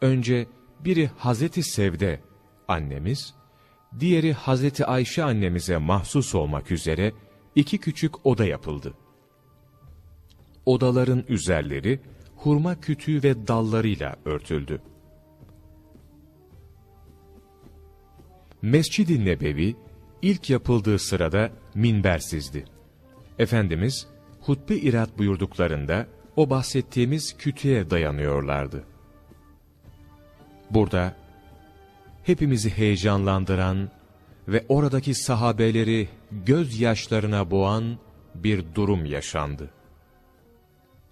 önce biri Hazreti Sevde annemiz, diğeri Hazreti Ayşe annemize mahsus olmak üzere iki küçük oda yapıldı. Odaların üzerleri hurma kütüğü ve dallarıyla örtüldü. Mescid-i Nebevi ilk yapıldığı sırada minbersizdi. Efendimiz hutbe irat buyurduklarında o bahsettiğimiz kütüğe dayanıyorlardı. Burada hepimizi heyecanlandıran ve oradaki sahabeleri gözyaşlarına boğan bir durum yaşandı.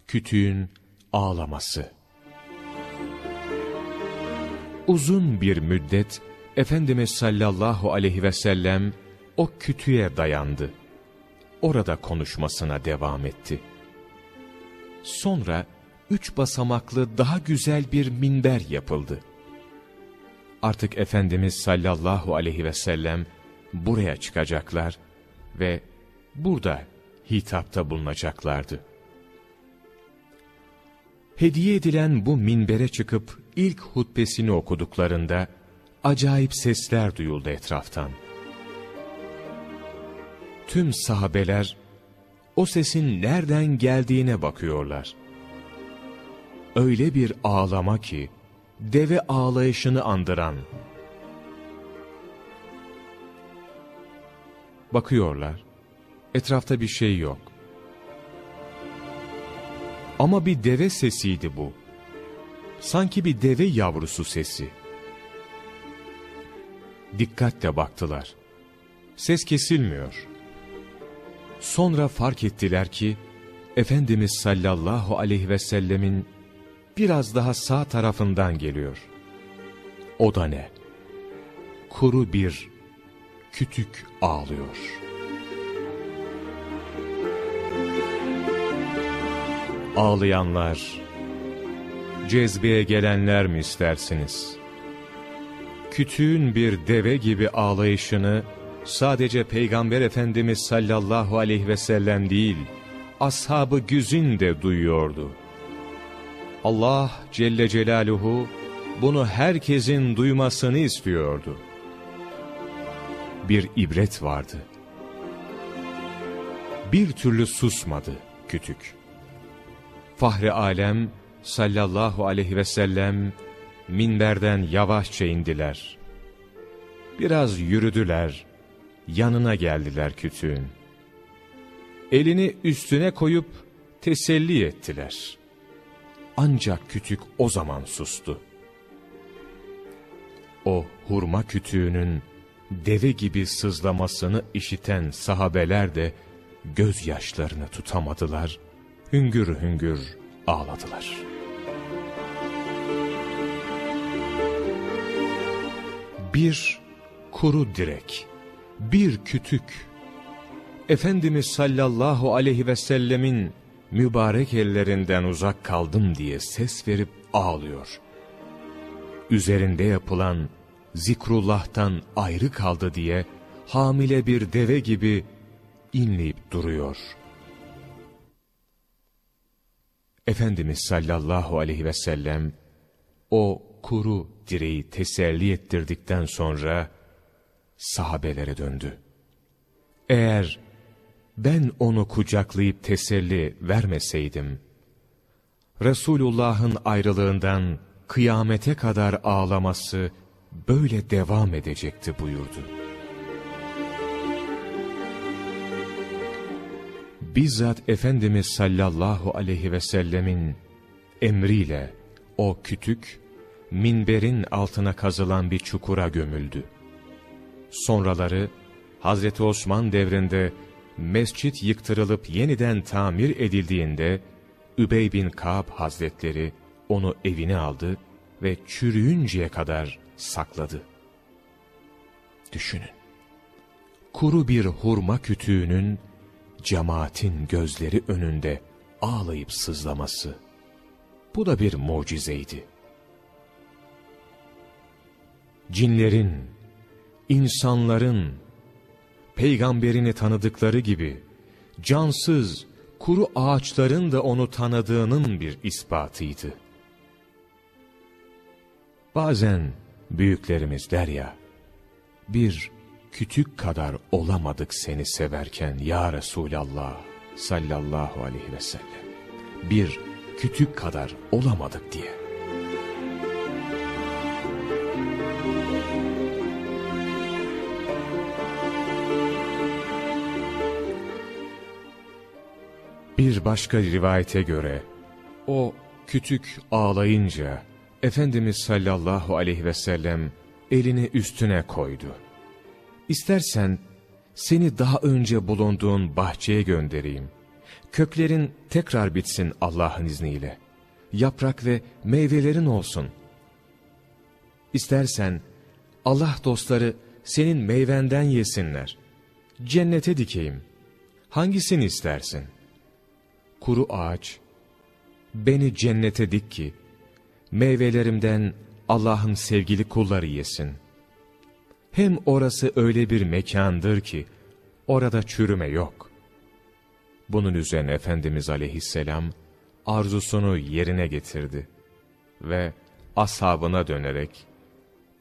Kütüğün ağlaması. Uzun bir müddet Efendimiz sallallahu aleyhi ve sellem o kütüğe dayandı. Orada konuşmasına devam etti. Sonra üç basamaklı daha güzel bir minber yapıldı. Artık Efendimiz sallallahu aleyhi ve sellem buraya çıkacaklar ve burada hitapta bulunacaklardı. Hediye edilen bu minbere çıkıp ilk hutbesini okuduklarında acayip sesler duyuldu etraftan. Tüm sahabeler o sesin nereden geldiğine bakıyorlar. Öyle bir ağlama ki, deve ağlayışını andıran. Bakıyorlar, etrafta bir şey yok. Ama bir deve sesiydi bu. Sanki bir deve yavrusu sesi. Dikkatle baktılar. Ses kesilmiyor. Sonra fark ettiler ki, Efendimiz sallallahu aleyhi ve sellemin biraz daha sağ tarafından geliyor. O da ne? Kuru bir kütük ağlıyor. Ağlayanlar, cezbeye gelenler mi istersiniz? Kütüğün bir deve gibi ağlayışını, sadece Peygamber Efendimiz sallallahu aleyhi ve sellem değil, ashab-ı güzin de duyuyordu. Allah Celle Celaluhu bunu herkesin duymasını istiyordu. Bir ibret vardı. Bir türlü susmadı kütük. Fahri alem sallallahu aleyhi ve sellem minberden yavaşça indiler. Biraz yürüdüler, yanına geldiler kütüğün. Elini üstüne koyup teselli ettiler. Ancak kütük o zaman sustu. O hurma kütüğünün deve gibi sızlamasını işiten sahabeler de gözyaşlarını tutamadılar, hüngür hüngür ağladılar. Bir kuru direk, bir kütük, Efendimiz sallallahu aleyhi ve sellemin mübarek ellerinden uzak kaldım diye ses verip ağlıyor. Üzerinde yapılan zikrullah'tan ayrı kaldı diye hamile bir deve gibi inleyip duruyor. Efendimiz sallallahu aleyhi ve sellem o kuru direği teselli ettirdikten sonra sahabelere döndü. Eğer ben onu kucaklayıp teselli vermeseydim, Resulullah'ın ayrılığından kıyamete kadar ağlaması böyle devam edecekti buyurdu. Bizzat Efendimiz sallallahu aleyhi ve sellemin emriyle o kütük, minberin altına kazılan bir çukura gömüldü. Sonraları Hazreti Osman devrinde mescit yıktırılıp yeniden tamir edildiğinde Übey bin Ka'b Hazretleri onu evine aldı ve çürüyünceye kadar sakladı. Düşünün. Kuru bir hurma kütüğünün cemaatin gözleri önünde ağlayıp sızlaması. Bu da bir mucizeydi. Cinlerin, insanların, peygamberini tanıdıkları gibi, cansız, kuru ağaçların da onu tanıdığının bir ispatıydı. Bazen büyüklerimiz der ya, bir kütük kadar olamadık seni severken ya Resulallah sallallahu aleyhi ve sellem. Bir kütük kadar olamadık diye. Bir başka rivayete göre o kütük ağlayınca Efendimiz sallallahu aleyhi ve sellem elini üstüne koydu. İstersen seni daha önce bulunduğun bahçeye göndereyim. Köklerin tekrar bitsin Allah'ın izniyle. Yaprak ve meyvelerin olsun. İstersen Allah dostları senin meyvenden yesinler. Cennete dikeyim. Hangisini istersin? Kuru ağaç, beni cennete dik ki, meyvelerimden Allah'ın sevgili kulları yesin. Hem orası öyle bir mekandır ki, orada çürüme yok. Bunun üzerine Efendimiz aleyhisselam, arzusunu yerine getirdi. Ve ashabına dönerek,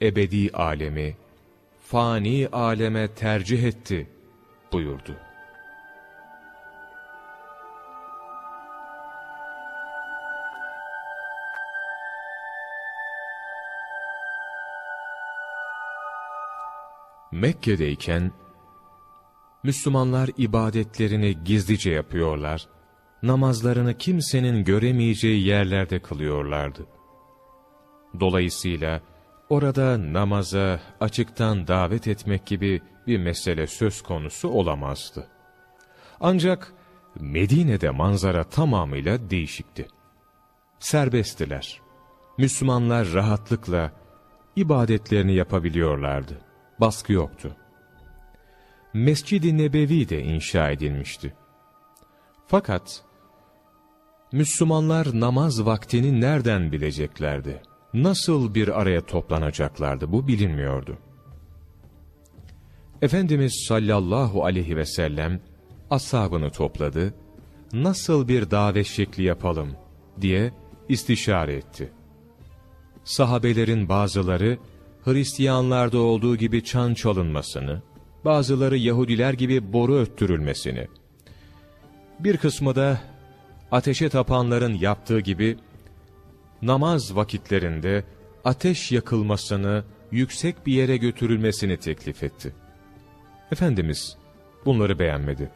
ebedi alemi, fani aleme tercih etti buyurdu. Mekke'deyken, Müslümanlar ibadetlerini gizlice yapıyorlar, namazlarını kimsenin göremeyeceği yerlerde kılıyorlardı. Dolayısıyla orada namaza açıktan davet etmek gibi bir mesele söz konusu olamazdı. Ancak Medine'de manzara tamamıyla değişikti. Serbesttiler. Müslümanlar rahatlıkla ibadetlerini yapabiliyorlardı baskı yoktu. Mescid-i Nebevi de inşa edilmişti. Fakat Müslümanlar namaz vaktini nereden bileceklerdi? Nasıl bir araya toplanacaklardı bu bilinmiyordu. Efendimiz sallallahu aleyhi ve sellem ashabını topladı, nasıl bir davet şekli yapalım diye istişare etti. Sahabelerin bazıları Hristiyanlarda olduğu gibi çan çalınmasını, bazıları Yahudiler gibi boru öttürülmesini, bir kısmı da ateşe tapanların yaptığı gibi namaz vakitlerinde ateş yakılmasını, yüksek bir yere götürülmesini teklif etti. Efendimiz bunları beğenmedi.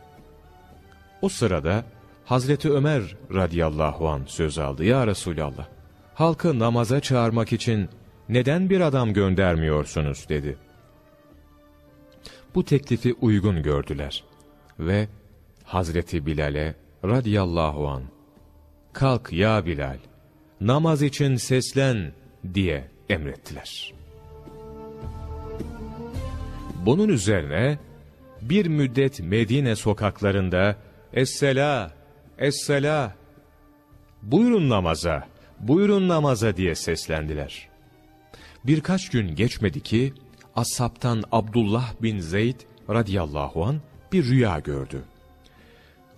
O sırada Hazreti Ömer radıyallahu an söz aldı. Ya Resulallah, halkı namaza çağırmak için neden bir adam göndermiyorsunuz dedi. Bu teklifi uygun gördüler ve Hazreti Bilal'e radıyallahu an kalk ya Bilal namaz için seslen diye emrettiler. Bunun üzerine bir müddet Medine sokaklarında Essela, Essela, buyurun namaza, buyurun namaza diye seslendiler. Birkaç gün geçmedi ki Ashab'tan Abdullah bin Zeyd radıyallahu an bir rüya gördü.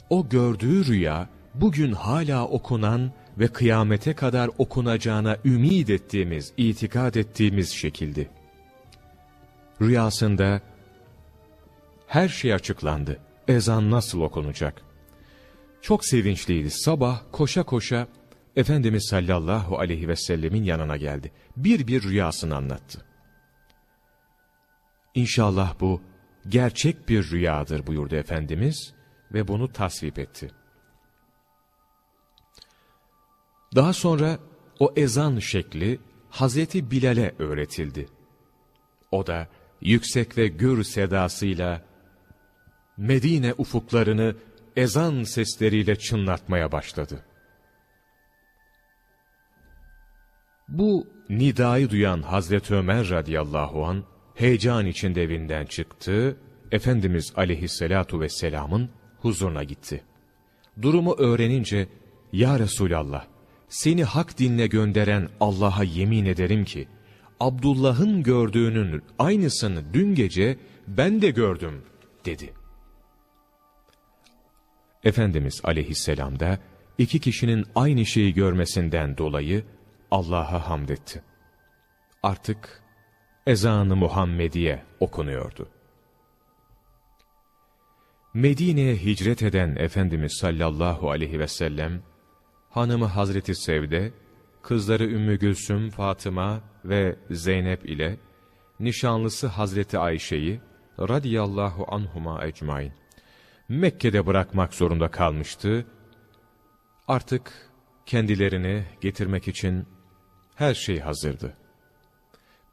O gördüğü rüya bugün hala okunan ve kıyamete kadar okunacağına ümid ettiğimiz, itikad ettiğimiz şekildi. Rüyasında her şey açıklandı. Ezan nasıl okunacak? Çok sevinçliydi. Sabah koşa koşa Efendimiz sallallahu aleyhi ve sellemin yanına geldi. Bir bir rüyasını anlattı. İnşallah bu gerçek bir rüyadır buyurdu Efendimiz ve bunu tasvip etti. Daha sonra o ezan şekli Hazreti Bilal'e öğretildi. O da yüksek ve gür sedasıyla Medine ufuklarını ezan sesleriyle çınlatmaya başladı. Bu nidayı duyan Hazreti Ömer radıyallahu an heyecan içinde evinden çıktı, Efendimiz aleyhissalatu vesselamın huzuruna gitti. Durumu öğrenince, Ya Resulallah, seni hak dinle gönderen Allah'a yemin ederim ki, Abdullah'ın gördüğünün aynısını dün gece ben de gördüm, dedi. Efendimiz aleyhisselam da iki kişinin aynı şeyi görmesinden dolayı Allah'a hamd etti. Artık ezanı Muhammediye okunuyordu. Medine'ye hicret eden Efendimiz sallallahu aleyhi ve sellem, hanımı Hazreti Sevde, kızları Ümmü Gülsüm, Fatıma ve Zeynep ile nişanlısı Hazreti Ayşe'yi radiyallahu anhuma ecmain Mekke'de bırakmak zorunda kalmıştı. Artık kendilerini getirmek için her şey hazırdı.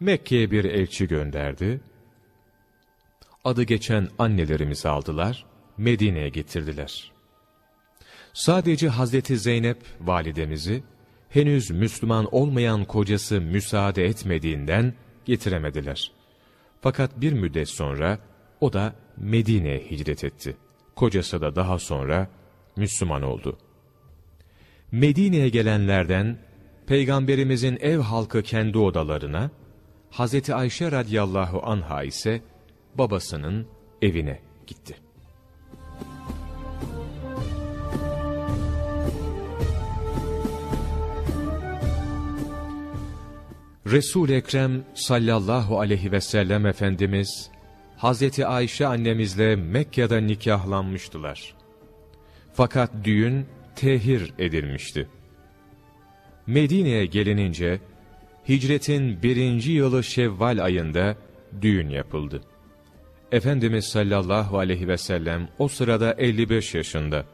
Mekke'ye bir elçi gönderdi. Adı geçen annelerimizi aldılar, Medine'ye getirdiler. Sadece Hazreti Zeynep validemizi, henüz Müslüman olmayan kocası müsaade etmediğinden getiremediler. Fakat bir müddet sonra o da Medine'ye hicret etti. Kocası da daha sonra Müslüman oldu. Medine'ye gelenlerden Peygamberimizin ev halkı kendi odalarına, Hazreti Ayşe radıyallahu anha ise babasının evine gitti. Resul Ekrem sallallahu aleyhi ve sellem efendimiz Hazreti Ayşe annemizle Mekke'de nikahlanmıştılar. Fakat düğün tehir edilmişti. Medine'ye gelinince hicretin birinci yılı Şevval ayında düğün yapıldı. Efendimiz sallallahu aleyhi ve sellem o sırada 55 yaşında.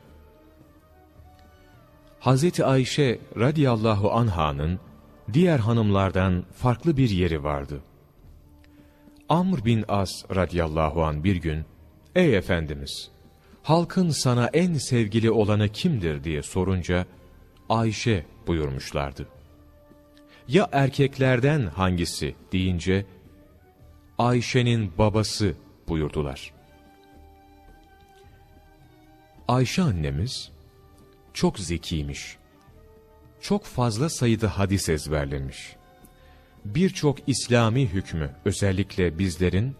Hazreti Ayşe radiyallahu anh'ın diğer hanımlardan farklı bir yeri vardı. Amr bin As radiyallahu an bir gün, Ey Efendimiz! Halkın sana en sevgili olanı kimdir diye sorunca, Ayşe buyurmuşlardı. Ya erkeklerden hangisi deyince, Ayşe'nin babası buyurdular. Ayşe annemiz çok zekiymiş. Çok fazla sayıda hadis ezberlemiş birçok İslami hükmü özellikle bizlerin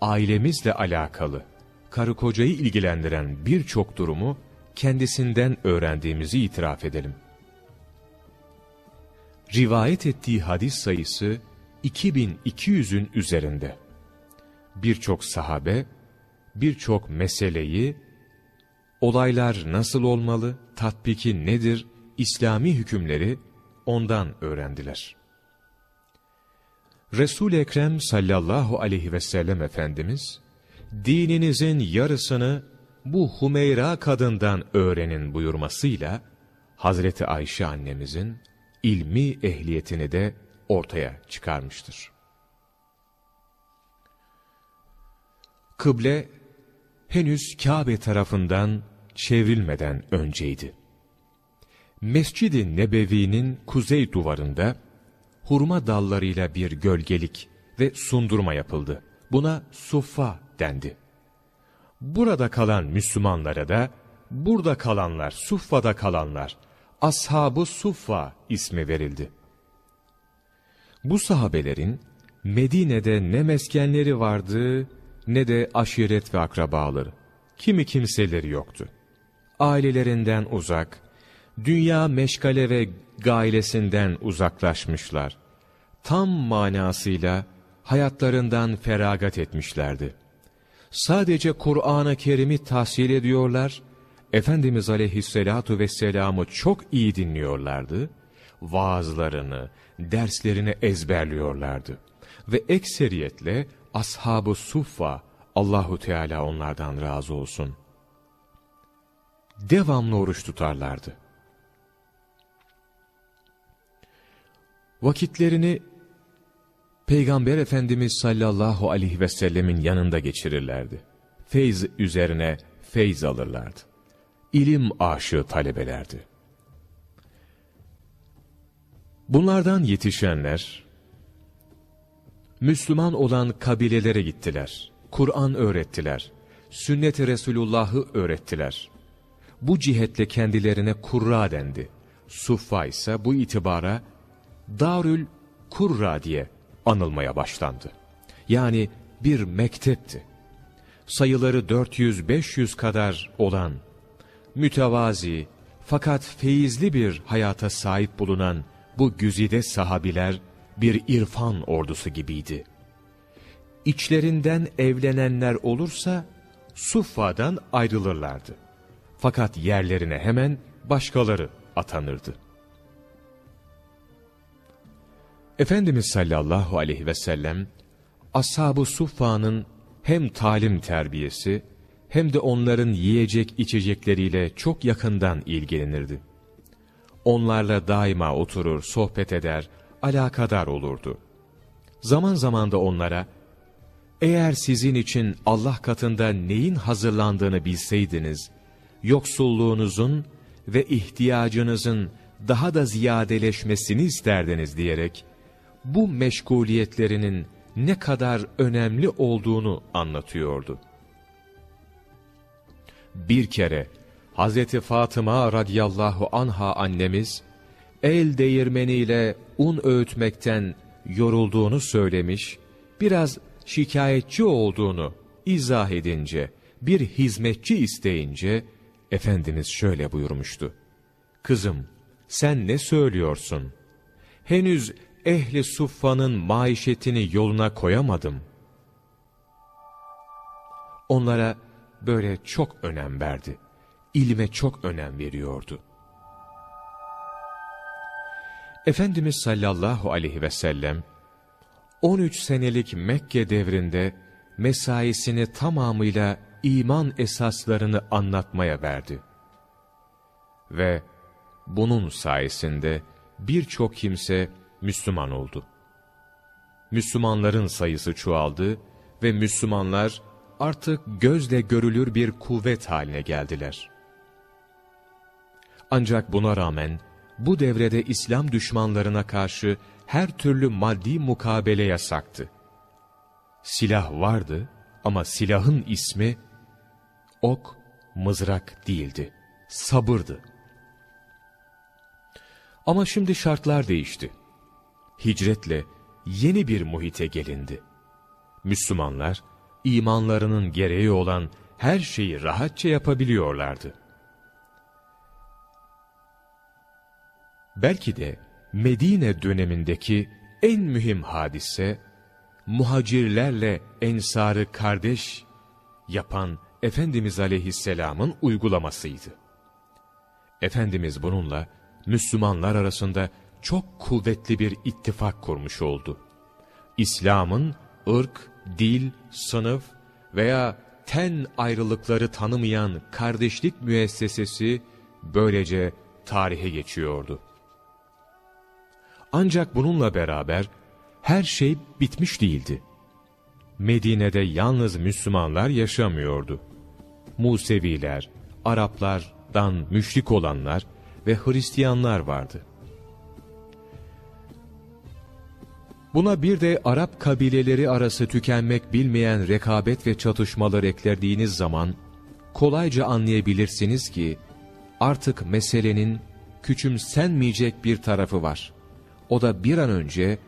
ailemizle alakalı, karı kocayı ilgilendiren birçok durumu kendisinden öğrendiğimizi itiraf edelim. rivayet ettiği hadis sayısı 2200'ün üzerinde. Birçok sahabe, birçok meseleyi, olaylar nasıl olmalı, tatbiki nedir, İslami hükümleri ondan öğrendiler. Resul-i Ekrem sallallahu aleyhi ve sellem Efendimiz, dininizin yarısını bu Humeyra kadından öğrenin buyurmasıyla, Hazreti Ayşe annemizin ilmi ehliyetini de ortaya çıkarmıştır. Kıble henüz Kabe tarafından çevrilmeden önceydi. Mescid-i Nebevi'nin kuzey duvarında hurma dallarıyla bir gölgelik ve sundurma yapıldı. Buna suffa dendi. Burada kalan Müslümanlara da burada kalanlar, suffada kalanlar, Ashab-ı Suffa ismi verildi. Bu sahabelerin Medine'de ne meskenleri vardı ne de aşiret ve akrabaları. Kimi kimseleri yoktu. Ailelerinden uzak, dünya meşgale ve gailesinden uzaklaşmışlar. Tam manasıyla hayatlarından feragat etmişlerdi. Sadece Kur'an-ı Kerim'i tahsil ediyorlar, Efendimiz aleyhisselatu vesselam'ı çok iyi dinliyorlardı, vaazlarını, derslerini ezberliyorlardı. Ve ekseriyetle ashab-ı suffa, Allahu Teala onlardan razı olsun. Devamlı oruç tutarlardı. Vakitlerini Peygamber Efendimiz sallallahu aleyhi ve sellemin yanında geçirirlerdi. Feyz üzerine feyz alırlardı. İlim aşığı talebelerdi. Bunlardan yetişenler, Müslüman olan kabilelere gittiler. Kur'an öğrettiler. Sünnet-i Resulullah'ı öğrettiler. Bu cihetle kendilerine kurra dendi. Suffa ise bu itibara Darül Kurra diye anılmaya başlandı. Yani bir mektepti. Sayıları 400-500 kadar olan, mütevazi fakat feyizli bir hayata sahip bulunan bu güzide sahabiler bir irfan ordusu gibiydi. İçlerinden evlenenler olursa Suffa'dan ayrılırlardı. Fakat yerlerine hemen başkaları atanırdı. Efendimiz sallallahu aleyhi ve sellem, Ashab-ı Suffa'nın hem talim terbiyesi, hem de onların yiyecek içecekleriyle çok yakından ilgilenirdi. Onlarla daima oturur, sohbet eder, alakadar olurdu. Zaman zaman da onlara, eğer sizin için Allah katında neyin hazırlandığını bilseydiniz, yoksulluğunuzun ve ihtiyacınızın daha da ziyadeleşmesini isterdiniz diyerek, bu meşguliyetlerinin ne kadar önemli olduğunu anlatıyordu. Bir kere Hazreti Fatıma radıyallahu anha annemiz, el değirmeniyle un öğütmekten yorulduğunu söylemiş, biraz şikayetçi olduğunu izah edince, bir hizmetçi isteyince, Efendimiz şöyle buyurmuştu. Kızım, sen ne söylüyorsun? Henüz ehli suffanın maişetini yoluna koyamadım. Onlara böyle çok önem verdi. İlime çok önem veriyordu. Efendimiz sallallahu aleyhi ve sellem 13 senelik Mekke devrinde mesaisini tamamıyla iman esaslarını anlatmaya verdi. Ve bunun sayesinde birçok kimse Müslüman oldu. Müslümanların sayısı çoğaldı ve Müslümanlar artık gözle görülür bir kuvvet haline geldiler. Ancak buna rağmen bu devrede İslam düşmanlarına karşı her türlü maddi mukabele yasaktı. Silah vardı ama silahın ismi ok, mızrak değildi, sabırdı. Ama şimdi şartlar değişti. Hicretle yeni bir muhite gelindi. Müslümanlar, imanlarının gereği olan her şeyi rahatça yapabiliyorlardı. Belki de Medine dönemindeki en mühim hadise, muhacirlerle ensarı kardeş yapan Efendimiz Aleyhisselam'ın uygulamasıydı. Efendimiz bununla Müslümanlar arasında çok kuvvetli bir ittifak kurmuş oldu. İslam'ın ırk, dil, sınıf veya ten ayrılıkları tanımayan kardeşlik müessesesi böylece tarihe geçiyordu. Ancak bununla beraber her şey bitmiş değildi. Medine'de yalnız Müslümanlar yaşamıyordu. Museviler, Araplardan müşrik olanlar ve Hristiyanlar vardı. Buna bir de Arap kabileleri arası tükenmek bilmeyen rekabet ve çatışmalar eklediğiniz zaman, kolayca anlayabilirsiniz ki, artık meselenin küçümsenmeyecek bir tarafı var. O da bir an önce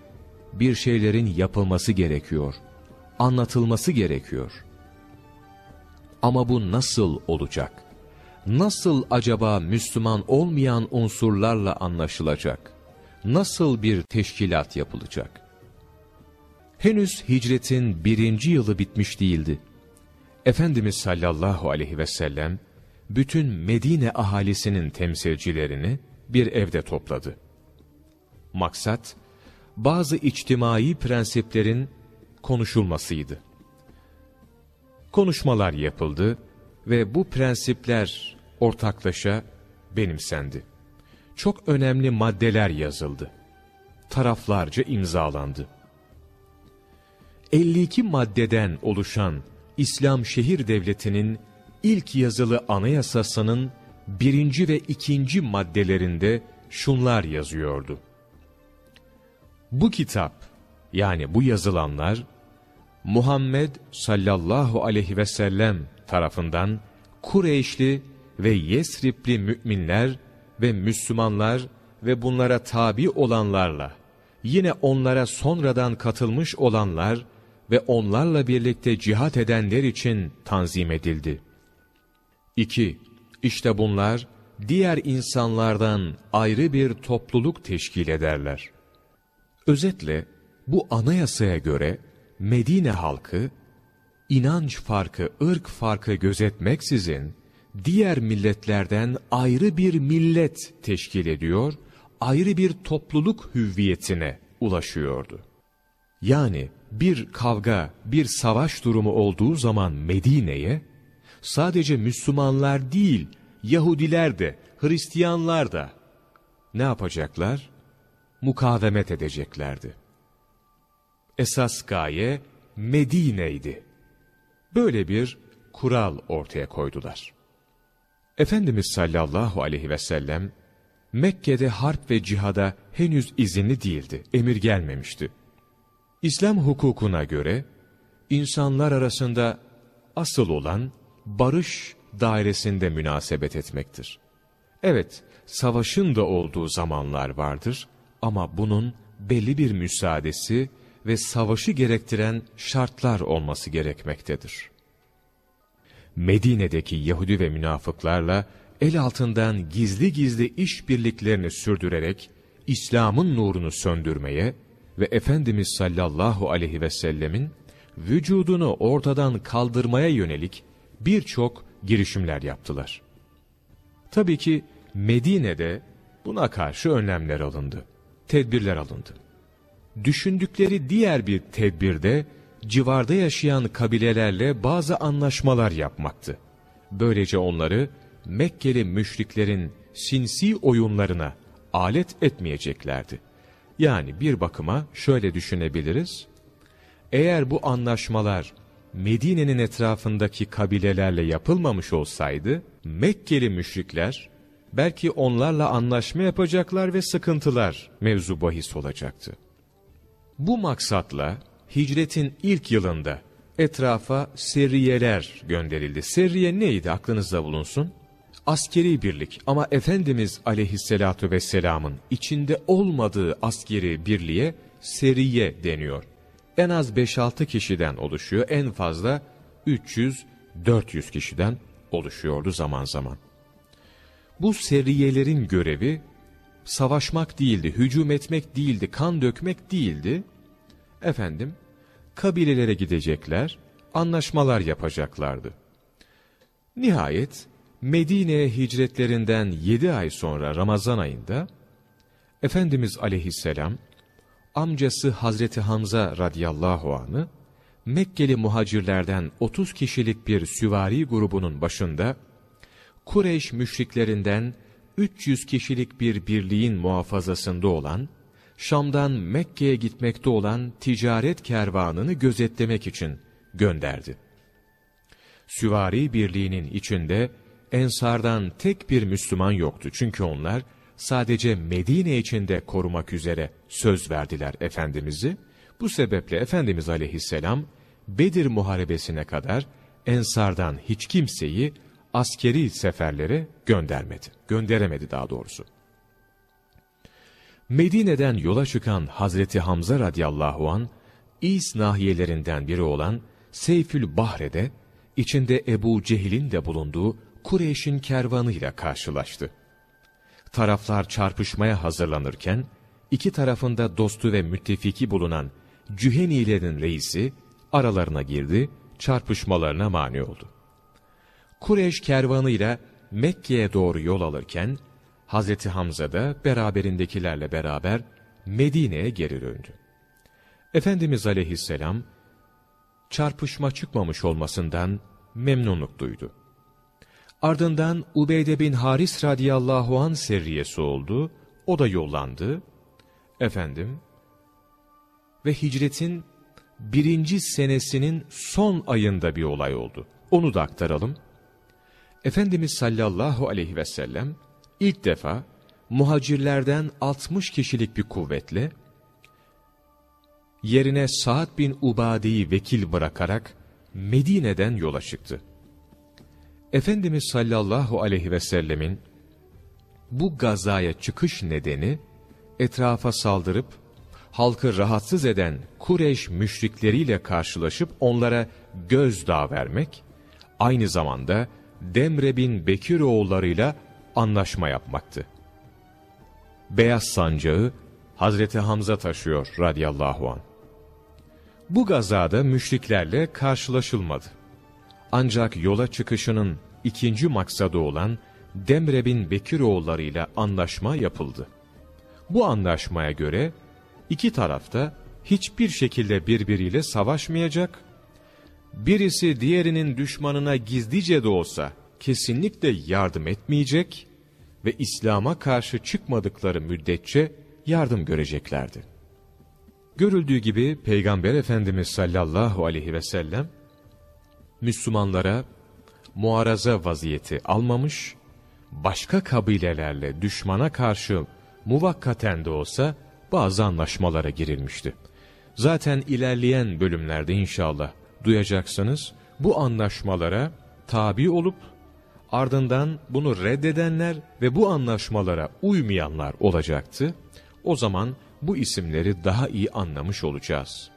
bir şeylerin yapılması gerekiyor, anlatılması gerekiyor. Ama bu nasıl olacak? Nasıl acaba Müslüman olmayan unsurlarla anlaşılacak? Nasıl bir teşkilat yapılacak? Henüz hicretin birinci yılı bitmiş değildi. Efendimiz sallallahu aleyhi ve sellem, bütün Medine ahalisinin temsilcilerini bir evde topladı. Maksat, bazı içtimai prensiplerin konuşulmasıydı. Konuşmalar yapıldı ve bu prensipler ortaklaşa benimsendi. Çok önemli maddeler yazıldı. Taraflarca imzalandı. 52 maddeden oluşan İslam Şehir Devleti'nin ilk yazılı anayasasının birinci ve ikinci maddelerinde şunlar yazıyordu. Bu kitap, yani bu yazılanlar, Muhammed sallallahu aleyhi ve sellem tarafından Kureyşli ve Yesripli müminler ve Müslümanlar ve bunlara tabi olanlarla, yine onlara sonradan katılmış olanlar ve onlarla birlikte cihat edenler için tanzim edildi. 2. İşte bunlar, diğer insanlardan ayrı bir topluluk teşkil ederler. Özetle, bu anayasaya göre, Medine halkı, inanç farkı, ırk farkı gözetmeksizin, diğer milletlerden ayrı bir millet teşkil ediyor, ayrı bir topluluk hüviyetine ulaşıyordu. Yani bir kavga, bir savaş durumu olduğu zaman Medine'ye, sadece Müslümanlar değil, Yahudiler de, Hristiyanlar da ne yapacaklar? Mukavemet edeceklerdi. Esas gaye Medine'ydi. Böyle bir kural ortaya koydular. Efendimiz sallallahu aleyhi ve sellem, Mekke'de harp ve cihada henüz izinli değildi, emir gelmemişti. İslam hukukuna göre, insanlar arasında asıl olan barış dairesinde münasebet etmektir. Evet, savaşın da olduğu zamanlar vardır ama bunun belli bir müsaadesi ve savaşı gerektiren şartlar olması gerekmektedir. Medine'deki Yahudi ve münafıklarla el altından gizli gizli işbirliklerini sürdürerek İslam'ın nurunu söndürmeye ve Efendimiz sallallahu aleyhi ve sellemin vücudunu ortadan kaldırmaya yönelik birçok girişimler yaptılar. Tabii ki Medine'de buna karşı önlemler alındı, tedbirler alındı. Düşündükleri diğer bir tedbirde civarda yaşayan kabilelerle bazı anlaşmalar yapmaktı. Böylece onları Mekkeli müşriklerin sinsi oyunlarına alet etmeyeceklerdi. Yani bir bakıma şöyle düşünebiliriz. Eğer bu anlaşmalar Medine'nin etrafındaki kabilelerle yapılmamış olsaydı, Mekkeli müşrikler belki onlarla anlaşma yapacaklar ve sıkıntılar mevzu bahis olacaktı. Bu maksatla hicretin ilk yılında etrafa seriyeler gönderildi. Seriye neydi aklınızda bulunsun? Askeri birlik ama Efendimiz aleyhissalatu vesselamın içinde olmadığı askeri birliğe seriye deniyor. En az 5-6 kişiden oluşuyor, en fazla 300-400 kişiden oluşuyordu zaman zaman. Bu seriyelerin görevi savaşmak değildi, hücum etmek değildi, kan dökmek değildi. Efendim, kabilelere gidecekler, anlaşmalar yapacaklardı. Nihayet Medine'ye hicretlerinden yedi ay sonra Ramazan ayında Efendimiz aleyhisselam amcası Hazreti Hamza radıyallahu anı Mekkeli muhacirlerden 30 kişilik bir süvari grubunun başında Kureyş müşriklerinden 300 kişilik bir birliğin muhafazasında olan, Şam'dan Mekke'ye gitmekte olan ticaret kervanını gözetlemek için gönderdi. Süvari birliğinin içinde Ensardan tek bir Müslüman yoktu çünkü onlar sadece Medine içinde korumak üzere söz verdiler Efendimiz'i. Bu sebeple Efendimiz aleyhisselam Bedir muharebesine kadar Ensardan hiç kimseyi askeri seferlere göndermedi. Gönderemedi daha doğrusu. Medine'den yola çıkan Hazreti Hamza radıyallahu an İs nahiyelerinden biri olan Seyfül Bahre'de içinde Ebu Cehil'in de bulunduğu Kureyş'in kervanıyla karşılaştı. Taraflar çarpışmaya hazırlanırken iki tarafında dostu ve müttefiki bulunan Cühenilerin reisi aralarına girdi, çarpışmalarına mani oldu. Kureyş kervanıyla Mekke'ye doğru yol alırken, Hazreti Hamza da beraberindekilerle beraber Medine'ye geri döndü. Efendimiz aleyhisselam, çarpışma çıkmamış olmasından memnunluk duydu. Ardından Ubeyde bin Haris radıyallahu an serriyesi oldu, o da yollandı. Efendim, ve hicretin birinci senesinin son ayında bir olay oldu. Onu da aktaralım. Efendimiz sallallahu aleyhi ve sellem ilk defa muhacirlerden 60 kişilik bir kuvvetle yerine Sa'd bin Ubade'yi vekil bırakarak Medine'den yola çıktı. Efendimiz sallallahu aleyhi ve sellemin bu gazaya çıkış nedeni etrafa saldırıp halkı rahatsız eden Kureyş müşrikleriyle karşılaşıp onlara gözdağı vermek, aynı zamanda Demre bin Bekir oğullarıyla anlaşma yapmaktı. Beyaz sancağı Hazreti Hamza taşıyor radıyallahu an. Bu gazada müşriklerle karşılaşılmadı. Ancak yola çıkışının ikinci maksadı olan Demre bin Bekir oğullarıyla anlaşma yapıldı. Bu anlaşmaya göre iki tarafta hiçbir şekilde birbiriyle savaşmayacak, birisi diğerinin düşmanına gizlice de olsa kesinlikle yardım etmeyecek ve İslam'a karşı çıkmadıkları müddetçe yardım göreceklerdi. Görüldüğü gibi Peygamber Efendimiz sallallahu aleyhi ve sellem Müslümanlara muaraza vaziyeti almamış, başka kabilelerle düşmana karşı muvakkaten de olsa bazı anlaşmalara girilmişti. Zaten ilerleyen bölümlerde inşallah duyacaksınız bu anlaşmalara tabi olup ardından bunu reddedenler ve bu anlaşmalara uymayanlar olacaktı. O zaman bu isimleri daha iyi anlamış olacağız.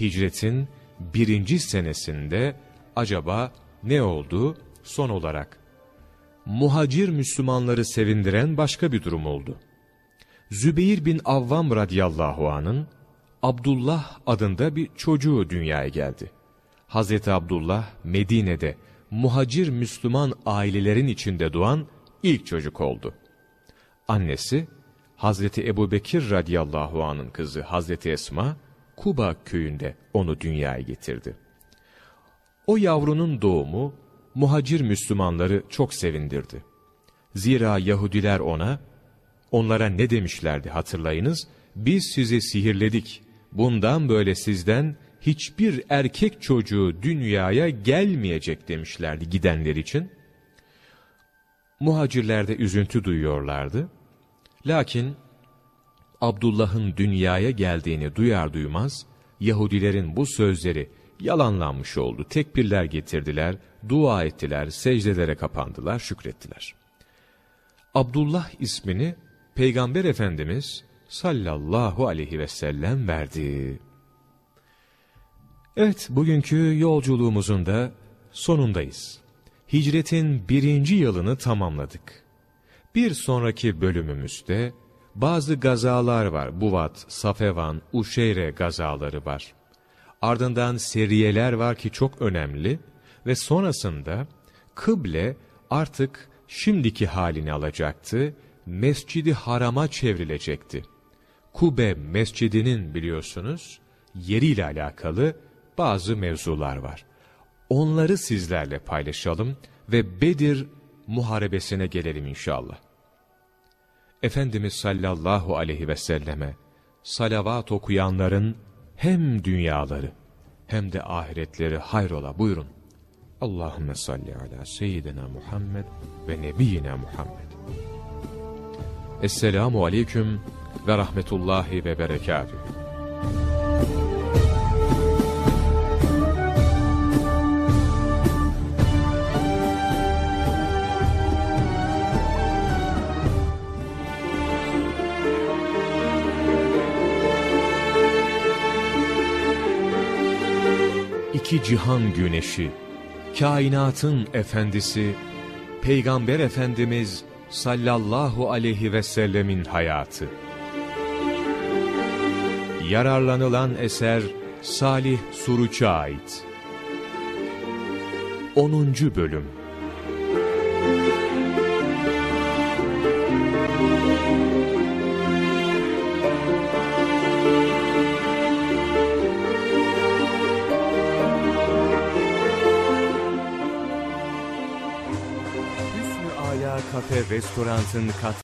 Hicretin birinci senesinde acaba ne oldu? Son olarak muhacir Müslümanları sevindiren başka bir durum oldu. Zübeyir bin Avvam radıyallahu anın Abdullah adında bir çocuğu dünyaya geldi. Hazreti Abdullah Medine'de muhacir Müslüman ailelerin içinde doğan ilk çocuk oldu. Annesi Hazreti Ebu Bekir radıyallahu anın kızı Hazreti Esma Kuba köyünde onu dünyaya getirdi. O yavrunun doğumu muhacir Müslümanları çok sevindirdi. Zira Yahudiler ona, onlara ne demişlerdi hatırlayınız, biz sizi sihirledik, bundan böyle sizden hiçbir erkek çocuğu dünyaya gelmeyecek demişlerdi gidenler için. Muhacirler de üzüntü duyuyorlardı. Lakin Abdullah'ın dünyaya geldiğini duyar duymaz, Yahudilerin bu sözleri yalanlanmış oldu. Tekbirler getirdiler, dua ettiler, secdelere kapandılar, şükrettiler. Abdullah ismini Peygamber Efendimiz sallallahu aleyhi ve sellem verdi. Evet, bugünkü yolculuğumuzun da sonundayız. Hicretin birinci yılını tamamladık. Bir sonraki bölümümüzde bazı gazalar var. Buvat, Safevan, Uşeyre gazaları var. Ardından seriyeler var ki çok önemli ve sonrasında kıble artık şimdiki halini alacaktı. Mescidi Haram'a çevrilecekti. Kube Mescidi'nin biliyorsunuz yeriyle alakalı bazı mevzular var. Onları sizlerle paylaşalım ve Bedir muharebesine gelelim inşallah. Efendimiz sallallahu aleyhi ve selleme salavat okuyanların hem dünyaları hem de ahiretleri hayrola buyurun. Allahümme salli ala seyyidina Muhammed ve nebiyyina Muhammed. Esselamu aleyküm ve rahmetullahi ve berekatuhu. İki cihan güneşi, kainatın efendisi, Peygamber Efendimiz sallallahu aleyhi ve sellemin hayatı. Yararlanılan eser Salih Suruç'a ait. 10. Bölüm Restorant'ın kat